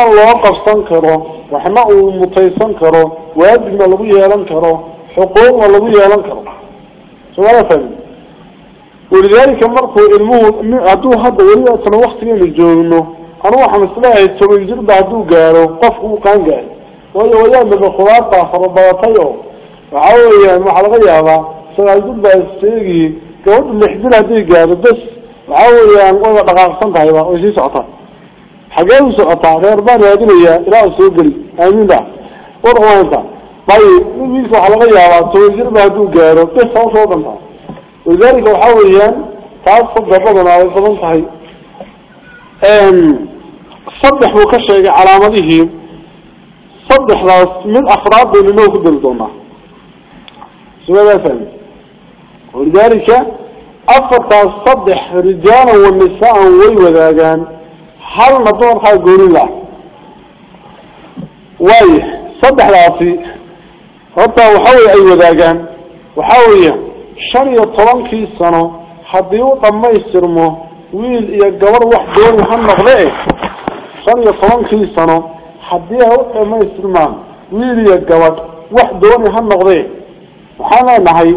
الله وقف سنكره وحنا مطي سنكره وادنا لبيه يلنكره حقوق لبيه يلنكره سؤال فهم ولذلك مرقوا الموت عدو هذا ولي أصلا وقت من الجوغنه أنا واحد مسلاحي التوي جرد عدو قاري waayo wadaadaba khudaartaa farabadatay oo waxa weeyaan waxaa laga yaabaa sagaaldud baa sheegi gabadha lix bil hadday gaado bes waxa weeyaan wayba dhaqaaqsan tahayba way sii socotaa xagee u socotaa reer baan raadinayaa ilaa u soo geli aamiin ba warwaanta ayib wiilka waxaa laga yaabaa toban jirba hadduu gaaro bes hawsha o dhan tahay walidaalika waxa weeyaan taas sadabadana way badan tahay saddex buu ka sheegay calaamadihii saddexdaas ولذلك أفرت الصدح رجالا ونساء ويوذاقان حال نطور خالق غوريلا واي صدح لعصي ربطا وحاول أي وذاقان وحاول شري الطلان في السنة حديو طمع السرمو ويل إيا قبر وحدو محمد ليه شري الطلان في السنة حديها وطمع السرمان ويل إيا قبر وحدو محمد ليه وحانا نحي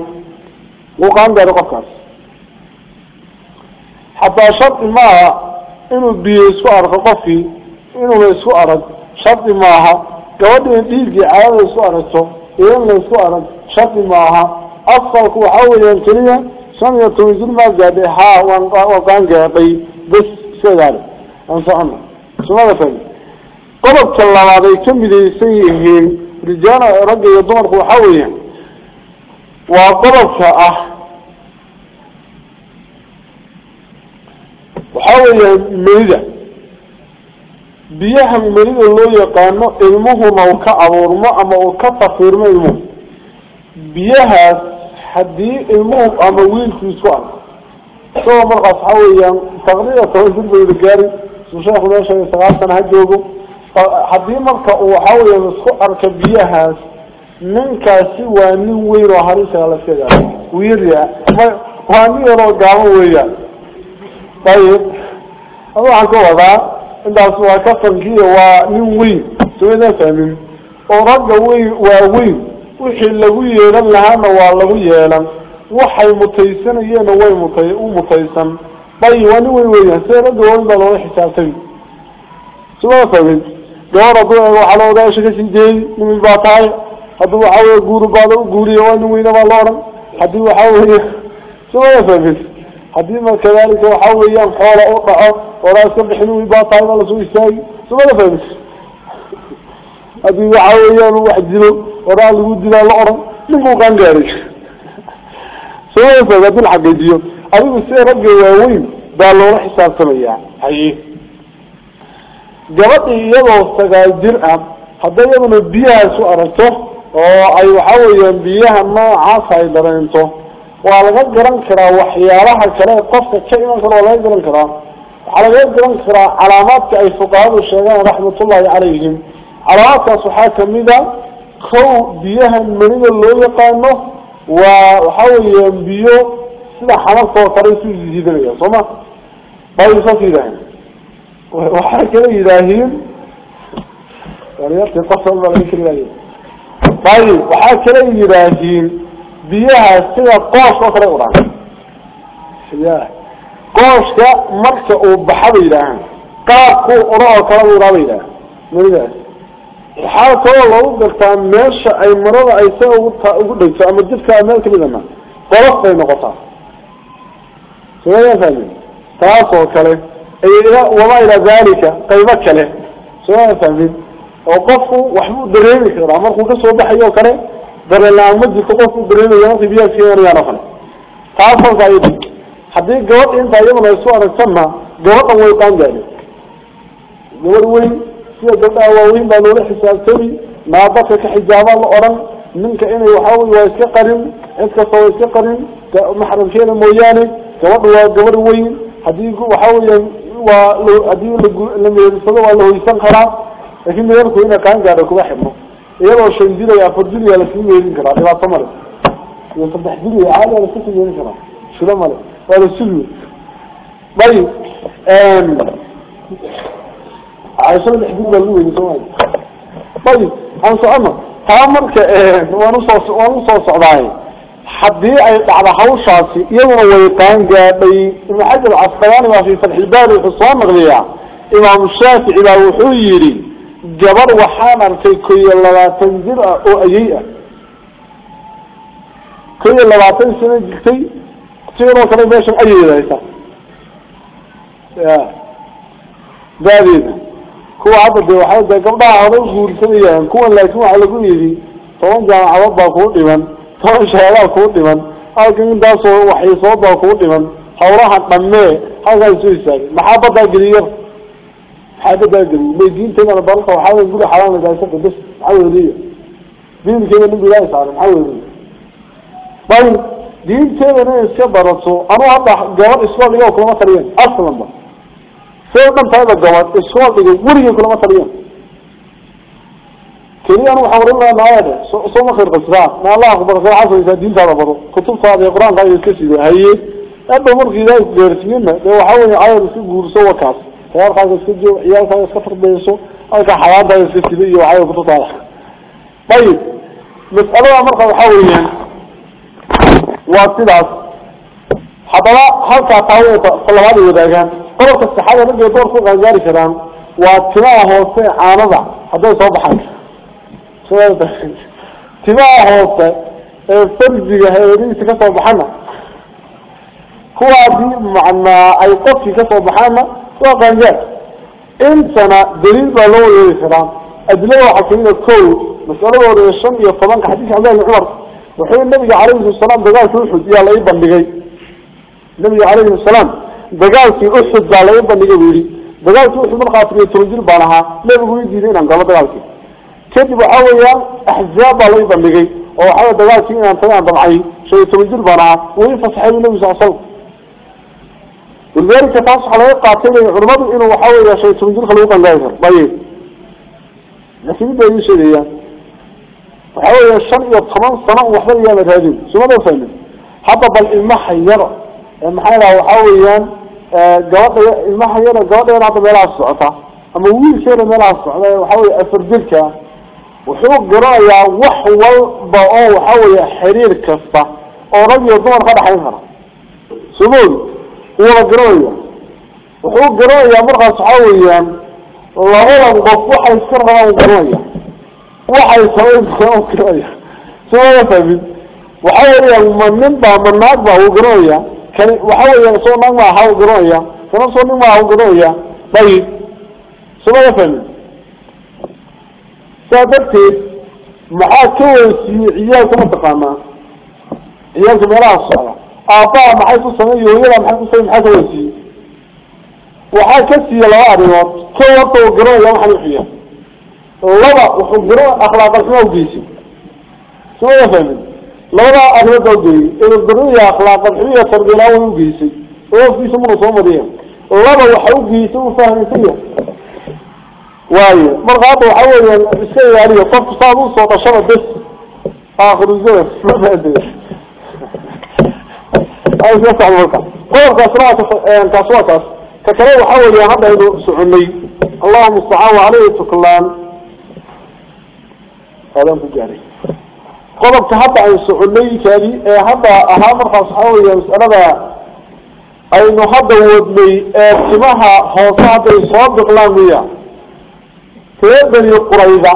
isku arag shardi maaha gabadha in dhiiggii caadada isku aragto iyo in la isku arag shardi maaha asalku waxa weeyaan keliya shan iyo toban jir maa gaadhay haa waan waan qaan gaadhay bes iska gaadhay aan socono sumada fahmi qodobka labaad ay ka midaysan yihiin rijaala ragga iyo dumarku waxa weeyaan waa qodobka ah. Waxa weeyaan melida biyaha melida loo yaqaano ilmuhuna uu ka abuurmo ama uu ka tafiirmo ilmuhu. Biyahaas haddii ilmuhu ama wiilku isku arko isagoo markaas waxa weeyaan taqriiba toban jir bayda gaari. Su sheekhu meesha sagaal sana ha joogo. Haddii marka uu waxa weeyaan isku arka biyahaas ninkaasi waa nin weyn oo halisaga laska gaaro wiirya ma waa nin yaroo gaabo weeyaan. Ayib. Ama waxaan ka wadaa intaas waa kafankiiyo waa nin weyn. Samaydaan fahmin. Oo ragga wey waaweyn wixii lagu yeelan lahaana waa lagu yeelan. Waxay mutaysanayeenna way mutay u mutaysan. Bay waa nin weyn weeyaan. Sida ragga waaweyn baa looga xisaabtay. Suma fahmin gabar hadduu eego waxaa la odaasha ka sii jeey nimin baa tahay guuriya waa nin weyna baa la odhan haddii waxaa weeye sumada fahmin haddii ma kadalika waxa weeyaan xoola u dhaco oraa iska bixin wi baa tahay baa lasoo istaagi sumada fahmin haddii waxa weeyaan wax dilo oraa lagu dilaa la odhan ninkuu qaan gaaray sumada fahmin haddii la xaqiijiyo adigu sida ragga waaweyn baa loola xisaabtamayaa haye gabadhii iyadoo sagaal jir ah hadday iyaduna biyahaas u aragto أي حاول ينبيها ما عصي درنته وعلاقات جران كرا وحيالها كرا قفت كئيما كرا ولا يجران كرا علاقات جران كرا علامات أي فقهات الشيطان رحمة الله عليهم علامات صحاكا ماذا خو بيها المريض اللي يقانه وحاول ينبيه سنة حمالك وطريسه جديدة صمع باقي صوتي دهين وحاكا إلهين وليبت يقصر الله لك الله طيب وحاك لا يراجين بيها سيها قوش وكلا يراجين سياه قوش كا مركة وبحب يراجين قاكو وراء كلا يراجين مريدات وحاك الله وقلت عن ماشا اي مرضى اي سيها وقلت أقول لك اما جدك امالك بذنما قلقت اي مقطع سياه فاجين تاسو كلا اي إلى وما إلى ذلك قيبت كلا سياه فاجين oo qofku waxbuu dareemi karaa markuu ka soo baxayo o kale dareenlaan ma jirto qofku dareemaya markay biyaha keenayaan oo kale taas halka ay haddii gabadh intaa iyaduna isu aragtana gabadhan way qaan gaadhi gabadh weyn sida gabdhaha waaweyn baa loola xisaabtami naabadka ka xijaabaa la odhan ninka inay waxaa wey waa iska qarin cid kasta waa iska qarin maxramkeeda mooyaane gabadha waa gabadh weyn haddii waxa weeyaan waa haddii la meersado waa la hoysan karaa لكن ما يبقى هنا كان جاره كم حبه يبقى وشين جدا يا فرجلي على سمي يرين كرا. يبقى طمر. يصبح حجلي عالي على سمي يرين كرا. شو لما له وعلى سمي باي آم عشان الحبوب اللي وين زواج باي عن صعمة طامر كا ونص ونص صعباي حدي أي على حوش عصي يبقى ويتان جابي المحجر عصيان ما في فتح الباري في الصوم غليا إمام الشافعي لو حيري جبر وحامر في كي الله لا تنزل أو أجيئة كي الله لا تنزل كي تنزل وكما يشم أجيئة ليسا. ذاليذا كو عبد دي وحيد دي قمضاء عرب قول سنيئا كو الله يكون على كل يدي طوان جاء عربا قول إيمان. طوان شهلا قول إيمان. أكين داسو وحيصوبا قول إيمان. حورا حقا ميه حقا سويسا محابة قليل. Maxaa badaa geliy may diinteedana barata waxaa wey guri xalaanagaasa bes maxaa weliya diinkeeda nin ilaahi saaray maxaa weliya ayib diinteedana inay iska barato anuu hadda gabadh iskool dhiga kulama taliyan aslanba say u dhan tahayba gabadh iskool dhiga weligay kulama taliyan keliya anu waxaan oran lahaa naayade so sooma khayr qabsadaa na allah akbar khayr xasaysaa diintaada baro kutubtaada iyo qur-aanka iska sido haye hadda markii ilaahi gaarsiiyena dee waxaa weeye cayar iska guurso wakaas خوار خاص السجوا عيال خاص السفر بينسو أو كحوار ده السفلي وعيال كتطالع طيب مسألة مرقى حاولي واتلاس حضراء خلق قوية صلوا عليه وداكان قررت استحادة من يدور فوق عنجاري كرام واتلاع هوسة عامضة حضراء صوب حاجة. صوب حاجة اتلاع هوسة فرزي هيرين سكسوا بحنا هو دي معنى أي قفي كسوا بحنا waa qaangaar intana daliil baa loo wareegi karaa adilada waxaa kamida ko masaladooda ee shan iyo tobanka xadiiska cabdillahi bn cumar wuxuu nabiga calayhi salaam dagaalkii uxud yaa lai bandhigay nabiga calayhi salaam dagaalkii uxud baa lai bandhigay buu yihi dagaalkii uxud markaa afariyo toban jir baan ahaa nabigu ii diiday inaan galo dagaalkii kadib waxa weeyaan axzaab baa lai bandhigay oo waxaw dagaalkii inaan tagaan damcay shan iyo toban jir ولذلك تاسع على يقع تلك العلمات إنه وحاول إلى شيء سمجل خلوقا لايزر طيب. لكن إذا يوسي إيه؟ ليا وحاول إلى الشرق يطمان صنع وحضر إياه مجهدين ثم ماذا يفهمين حتى بل إما حيّر إما حيّر أو حاول إياه جواد طيب. إما حيّر جواد يلعب بلع السعطة يعني أما ويل شير بلع السعطة وحاول أفر ذلك وحوق جرايا وحوال بقاء وحاول حرير كفة. أو ورجل يضمر قد حيّر سمجل هو قرأي وهو قرأي مرغة صحويا لغلا مضفوحا يسرغا قرأي وحي صويل سوى قرأي سوى يفهمين وحاولي المنين بها من أكبر هو قرأي وحاولي صوى نغمى هو قرأي فنصوى نغمى هو قرأي طيب سوى يفهمين سابقتي محاكوة سيئيات متقامة إياه زمراء الصلاة آفاء محيط السمية ويلا محيط السمية محيط السمية وحاكا السيئة لو أعرفت كل وقت وقرأ يوم حنوحية لبا وقرأ أخلاق السمية وديسي سمية يفهمين لبا أخلاق السمية إذا قرأ أخلاق السمية سرقنا ويوديسي وفي سمية سمية لبا وحوقي سمية فهمي سمية وايه مرغاته وحوالي السيئة عليها طب تصابوا صوت الشرط بس. آخر الزيئة عايز يرفع المرفع قرر تصرعه تصرعه فكريه حول يا هذا إنه سعلي اللهم استعاوى عليه التكلان هذا مجاري قرر تحبع سعلي كالي هذا أهام الخاص حول يمسألة أي إنه هذا ودني اعتماها حوصات الإسراب دقلانية فيبني القريبة.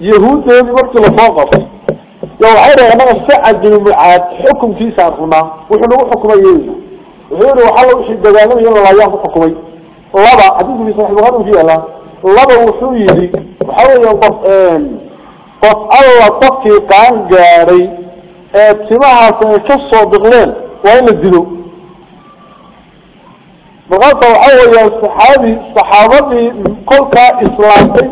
يهود يمسك لفاقص لو عرى ما فعل بالمعاد حكم في سارنا وحنا حكم يينا غيره وحلا وش الدجالين يلا لا يحكم حكمي. لبا عديد من صاحب غرم في الله. لبا وسويه حلا يقف آن قف الله تفي كان جاري. اجتماع كسر بغلان وين الدلو؟ بغلط وحلا يا صحابي صحابي كل كا إسلامي.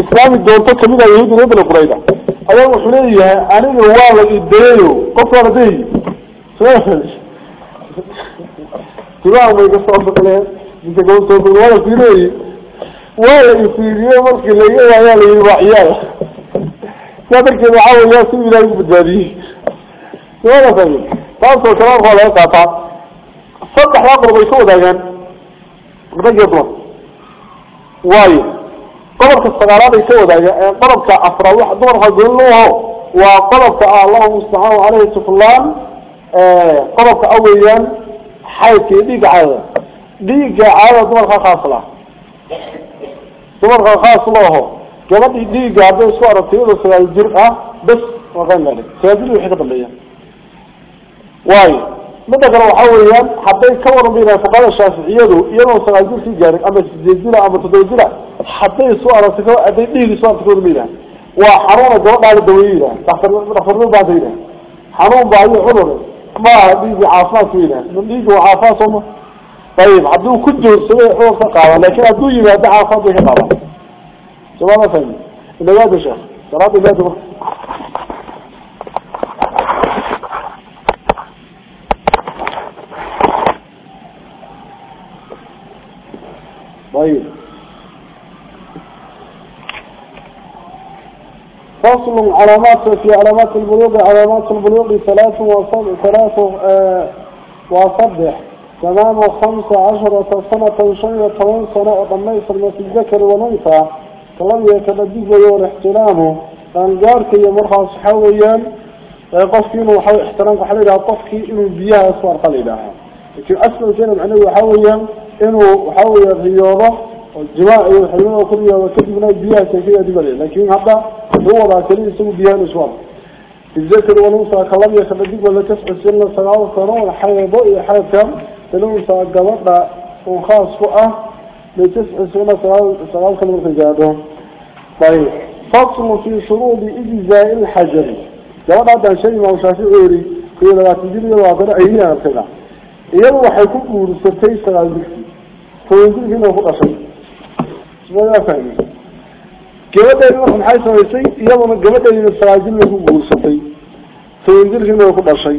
إسلامي دورته كمية يهود يهود القريدة. Ah may ka soo biqleen inta ka soo biqleen waa la fiireeyey waa la ifiiriyey markii laga waayaa la yihi waa ciyaal saa darteed waxa weeyaa si ilahay ugu badbaadiyey simada fahmi taasoo kalaanka waa laga qaataa saddexdaa qodob ay ka wadaagaan rag iyo dumar waayo قبرك الصغارات يسود قبرك أفرى الله دورها قلوه وقبرك الله مستحاه عليه السفلان قبرك أوليا حيث ديك عادة ديك عادة دورها خاص له دورها خاص له قبرك ديك عادة سوارة تيوله سلال الجرقة بس وغير ذلك سيادل يحيط بليا واي مدى قرى وحاوليا حتى يتكورن بينا فقال الشافعيه يلون صغير جول في جارك أما تزيجيلا أما تزيجيلا حتى يسؤال سكوة أدى يديه سؤال سكوة مينا وحرون الجواب على الدوليين تحترون بعضينا حرون بعضي حرون ما ديه عافات مينا من ديه عافات هم طيب عدوه كده السبيع حرون فقاوة لكن عدوه يبقى ده عافات بيه بابا سبعنا فهمي إلا يا بشاه سبعنا طيب. فصل علامات في علامات البلوغ علامات البلوغ ثلاث وصد ثلاث آه تمام خمس عشرة سنة شيء طوال سنة وضميس في الذكر والأنثى فلم يتبدد يور احترامه. أن جارك يمرها صحويا. قفكين وحاول احترامك حليلها قفكي إنه بيها أسوار قليلها لكن أصلا شيء معنوي حويا oo jimaac iyo xilmada ku riyoodo kadibna biyaha sheekaya dibale laakin hadda wuxuu wadaa keli isagu biyahan iswar الذكر والأنثى كلام يتبدل ولا تسع سنة سنة سنة حيض إيه حيضا الأنثى قبضة وخاص فؤة لتسع سنة سنة سنة رجاله طيب. فصل في شروط إجزاء الحجر. جواب هذا شيء ما وشافي أوري قيل لا تجري ترى أيها كذا iyadu waxay ku guursatay samaysay iyaduna gabadheedina sagaal jil bay ku guursatay toban digsiina way ku dhashay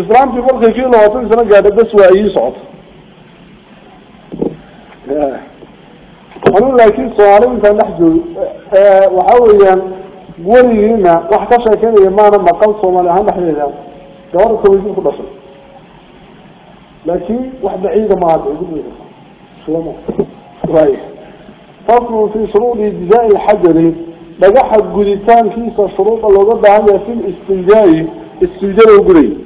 islaamtii markay kii labaatan sano gaadha bes waa ii socoto anigu laakiin soomaali intaan dhex joogo waxa weeyaan weligiina wax ka sheekeynaya maana maqal soomaali ahaan dhexdeeda gabadha toban jil ku dhashay لكن واحدة عيدة ما هذا يقول لي سلامة طيب. فصل في شروط إجزاء الحجر. بجحد قريتان كيسا شروط اللي ضده عنها في الاستنجاء. استنجاء القري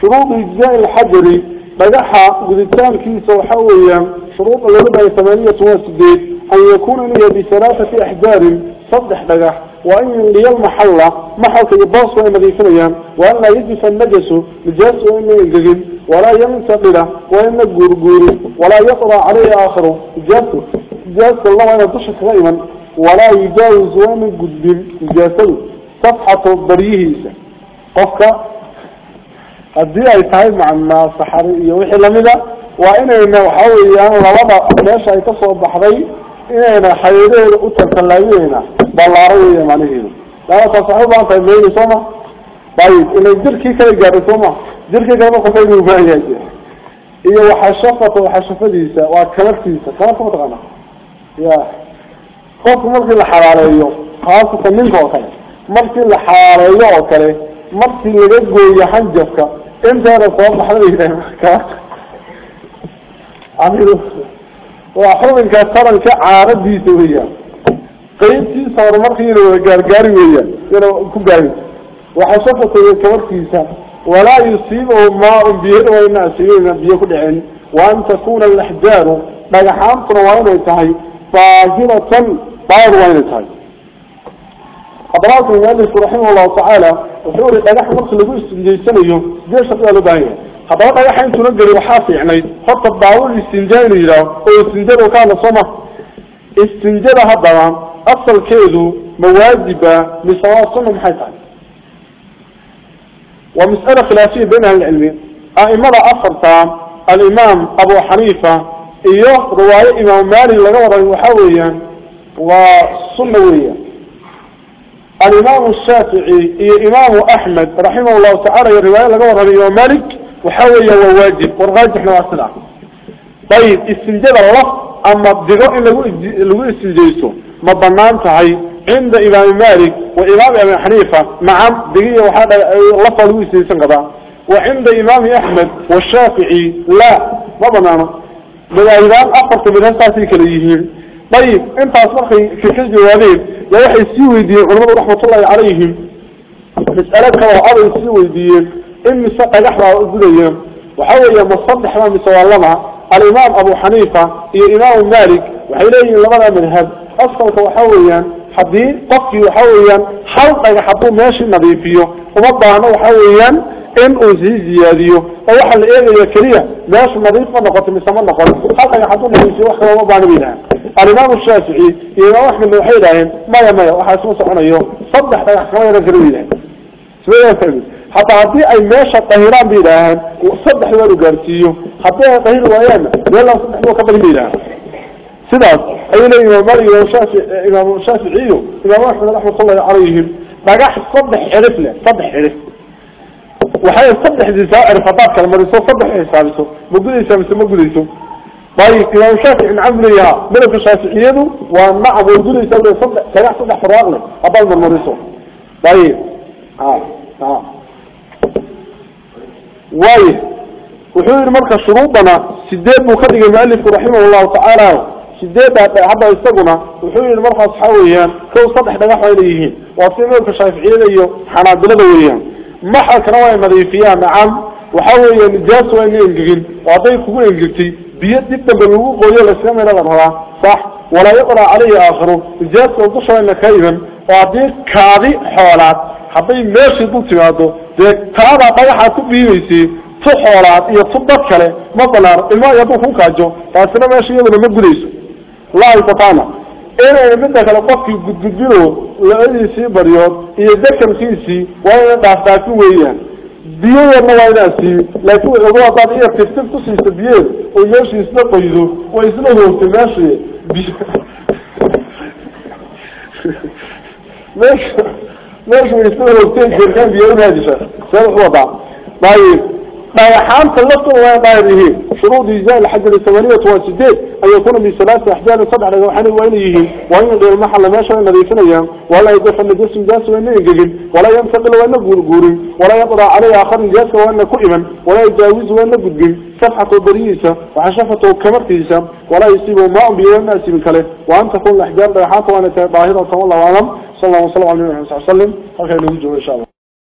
شروط إجزاء الحجر. بجح قريتان كيسا وحويا شروط اللي ضده ثمانية واسدين أن يكون لي بثلاثة أحجار. صدح بجح. وأن ينقي المحلة محلة يباص وإمريفنيا وأن لا يجلس النجس. نجاس وإمريفنيا ولا ينتقل وإن الجرجور ولا يقرى عليه آخر جاسه جاس الله أنا تشك دائما. ولا يجاوز وإن الجدل جاسه صفحة بريه قفك. أدي أي تعيب مع الناس حريئي ويحي لمدة وإن إن أحاولي أنا لبدا ماشا يتصوى البحري إن إن حيديه أتر كلايين بالعربية معنيه لا تصحب عن طيبين سمع طيب إن الجر كيكا يجاري سمع ذلك قال قبيل مبايا إيه وحشفته وحشفته إيسا وكلفته إيسا كلفته وتغنى إيه خوف مركي الحرارية خاصة منك وكلي. مركي الحرارية وكلي مركي يرقو يحن جفك إنت أنا صوت حرارية مركا عميله وحرم إنك أسترنك عارد بيسوية قيمتي صور مركي يرقار قاري ويا. يرقو قاري وحشفته وكلفته إيسا ولا يصيبهم ماء بيئر وإن أسيرنا بيكد عن وأن تكون الأحجار بل حامتنا وإن يتهي فاجرة طار وإن يتهي أبراك المؤلف رحمه الله تعالى وحوري قد أحمرت لكي استنجي سنيهم جير شكرا لبعين أبراك أحيان تنجل وحافي يعني خط الضعور الاستنجان إلى ويستنجل وكان صمع استنجل هبرا أصل كيدو مواذبة لصواصل محيطان ومسألة خلافية بين العلمين. أئمرة أفرطة الإمام أبو حنيفة إيه رواية إمام مالي لغورة محاوية وصنوية الإمام الشافعي إيه إمام أحمد رحمه الله تعالى رواية لغورة إمام مالك محاوية وواجب. ورغاية إحنا واسلع طيب استنجاب الله أما الدغاء اللي هو استنجيته ما بنامت عيه عند إمام مالك وإمام أبي حنيفة مع دقيقة وحدة لفظ ويسي سنقضى وعند إمام أحمد والشافعي لا. ما بنانا بالإمام أفرت من هساسي كليهيم طيب أنت أصبحي في حج الوالين يا يحي السيوي دي علماء رحمة الله عليهم. مسألتك وعلى السيوي دي إن مساق الأحرى الزلية وحاولي مصطح ما مسوى اللمع الإمام أبو حنيفة إمام مالك. وحيلين لمن أمنهب أصبحت وحاولي حدي قفي وحويا حلق حبو ماشي نظيفيو ومضعنا وحويا إن اوزي زياديو أو حل إيه يا كريه ماشي نظيف ونقطة من سمان نقطة. حلق حبو ماشي وحويا ومضعنا بينا الإمام الشاسعي يا إمام أحمد الوحيد اهين مايا مايا وحاسم سمان سمان ايو صدح إيه حكوية نجري حتى عدي أي ماشا الطهيران بيلاهن وصدح يوارو قارتيو حتى يطهير وايان يلا صدح يوكبر بيلاهن سيداس أين إمام الشافعي إمام أحمد رحمه الله عليهم نجاح صدح عرفنا صدح عرفنا وحايا صدح ذي سائر خطاب كان مرسو صدح ذي سائر مقبل إيسا مثل مقبل إيسا طيب إمام الشافع العملية ملك الشافعي إذن ومع مقبل إيسا مرسو صدح سنح صدح فراغنا أبال من مرسو طيب ها ها وايه وحير المركز شروطنا سيداد مخدق المؤلف رحمه الله تعالى waa si madabka shaaficiyada iyo xanaabilada weeyaan maxalkana waa nadiifiyaan nacam waxa weeya nijaas waa ina engegin oo hadday kugu engegtay biyo dib dambe lagu qooyo layska meela la rabaa sax walaa yaqra caleyhi aakharu nijaaska dusha waa ina ka iman oo haddii kaadi xoolaad hadday meeshii dul timaado dee taadaa dhagaxaad ku biibaysay tu xoolaad iyo tu dad kale ma banaano ilmaa iyo hadduu ku kaajo taasina meesha iyaduna ma gudayso laa istatana inayna midda kale qofkii gudgudbino labadiisii baryood iyo dekankiisii waa ina dhaafdhaafin weeyaan biyadeedna waa inaa siiyo laakin waxoogu haddaad iya tiftif ku siiso biyeed oy meeshii isla qoydo way isla hoogtay meeshii biy meesha meesha way isla hoogteen باي حام خلصت وين باي ريه شروط إزاي لحد الثمانية وثلاثين أيقونا من ثلاثة أحجار صدع على حال وين ريه وين غير المحل ما شاء الله يفنى يوم ولا يدفع نجس نجس وين يجيل ولا يمسك له وين جور جوري ولا يقرأ عليه آخر نجس وين كويما ولا يجاوز وين بجيل صفحة بريسة وعشفة كمر بريسة ولا يصيب ماء بيوم الناس من كله. وأنت كل أحجار باي حام وأنا باهيرا صلى الله عليه وسلم. صلى الله عليه وسلم. وكان يوجو إن شاء الله.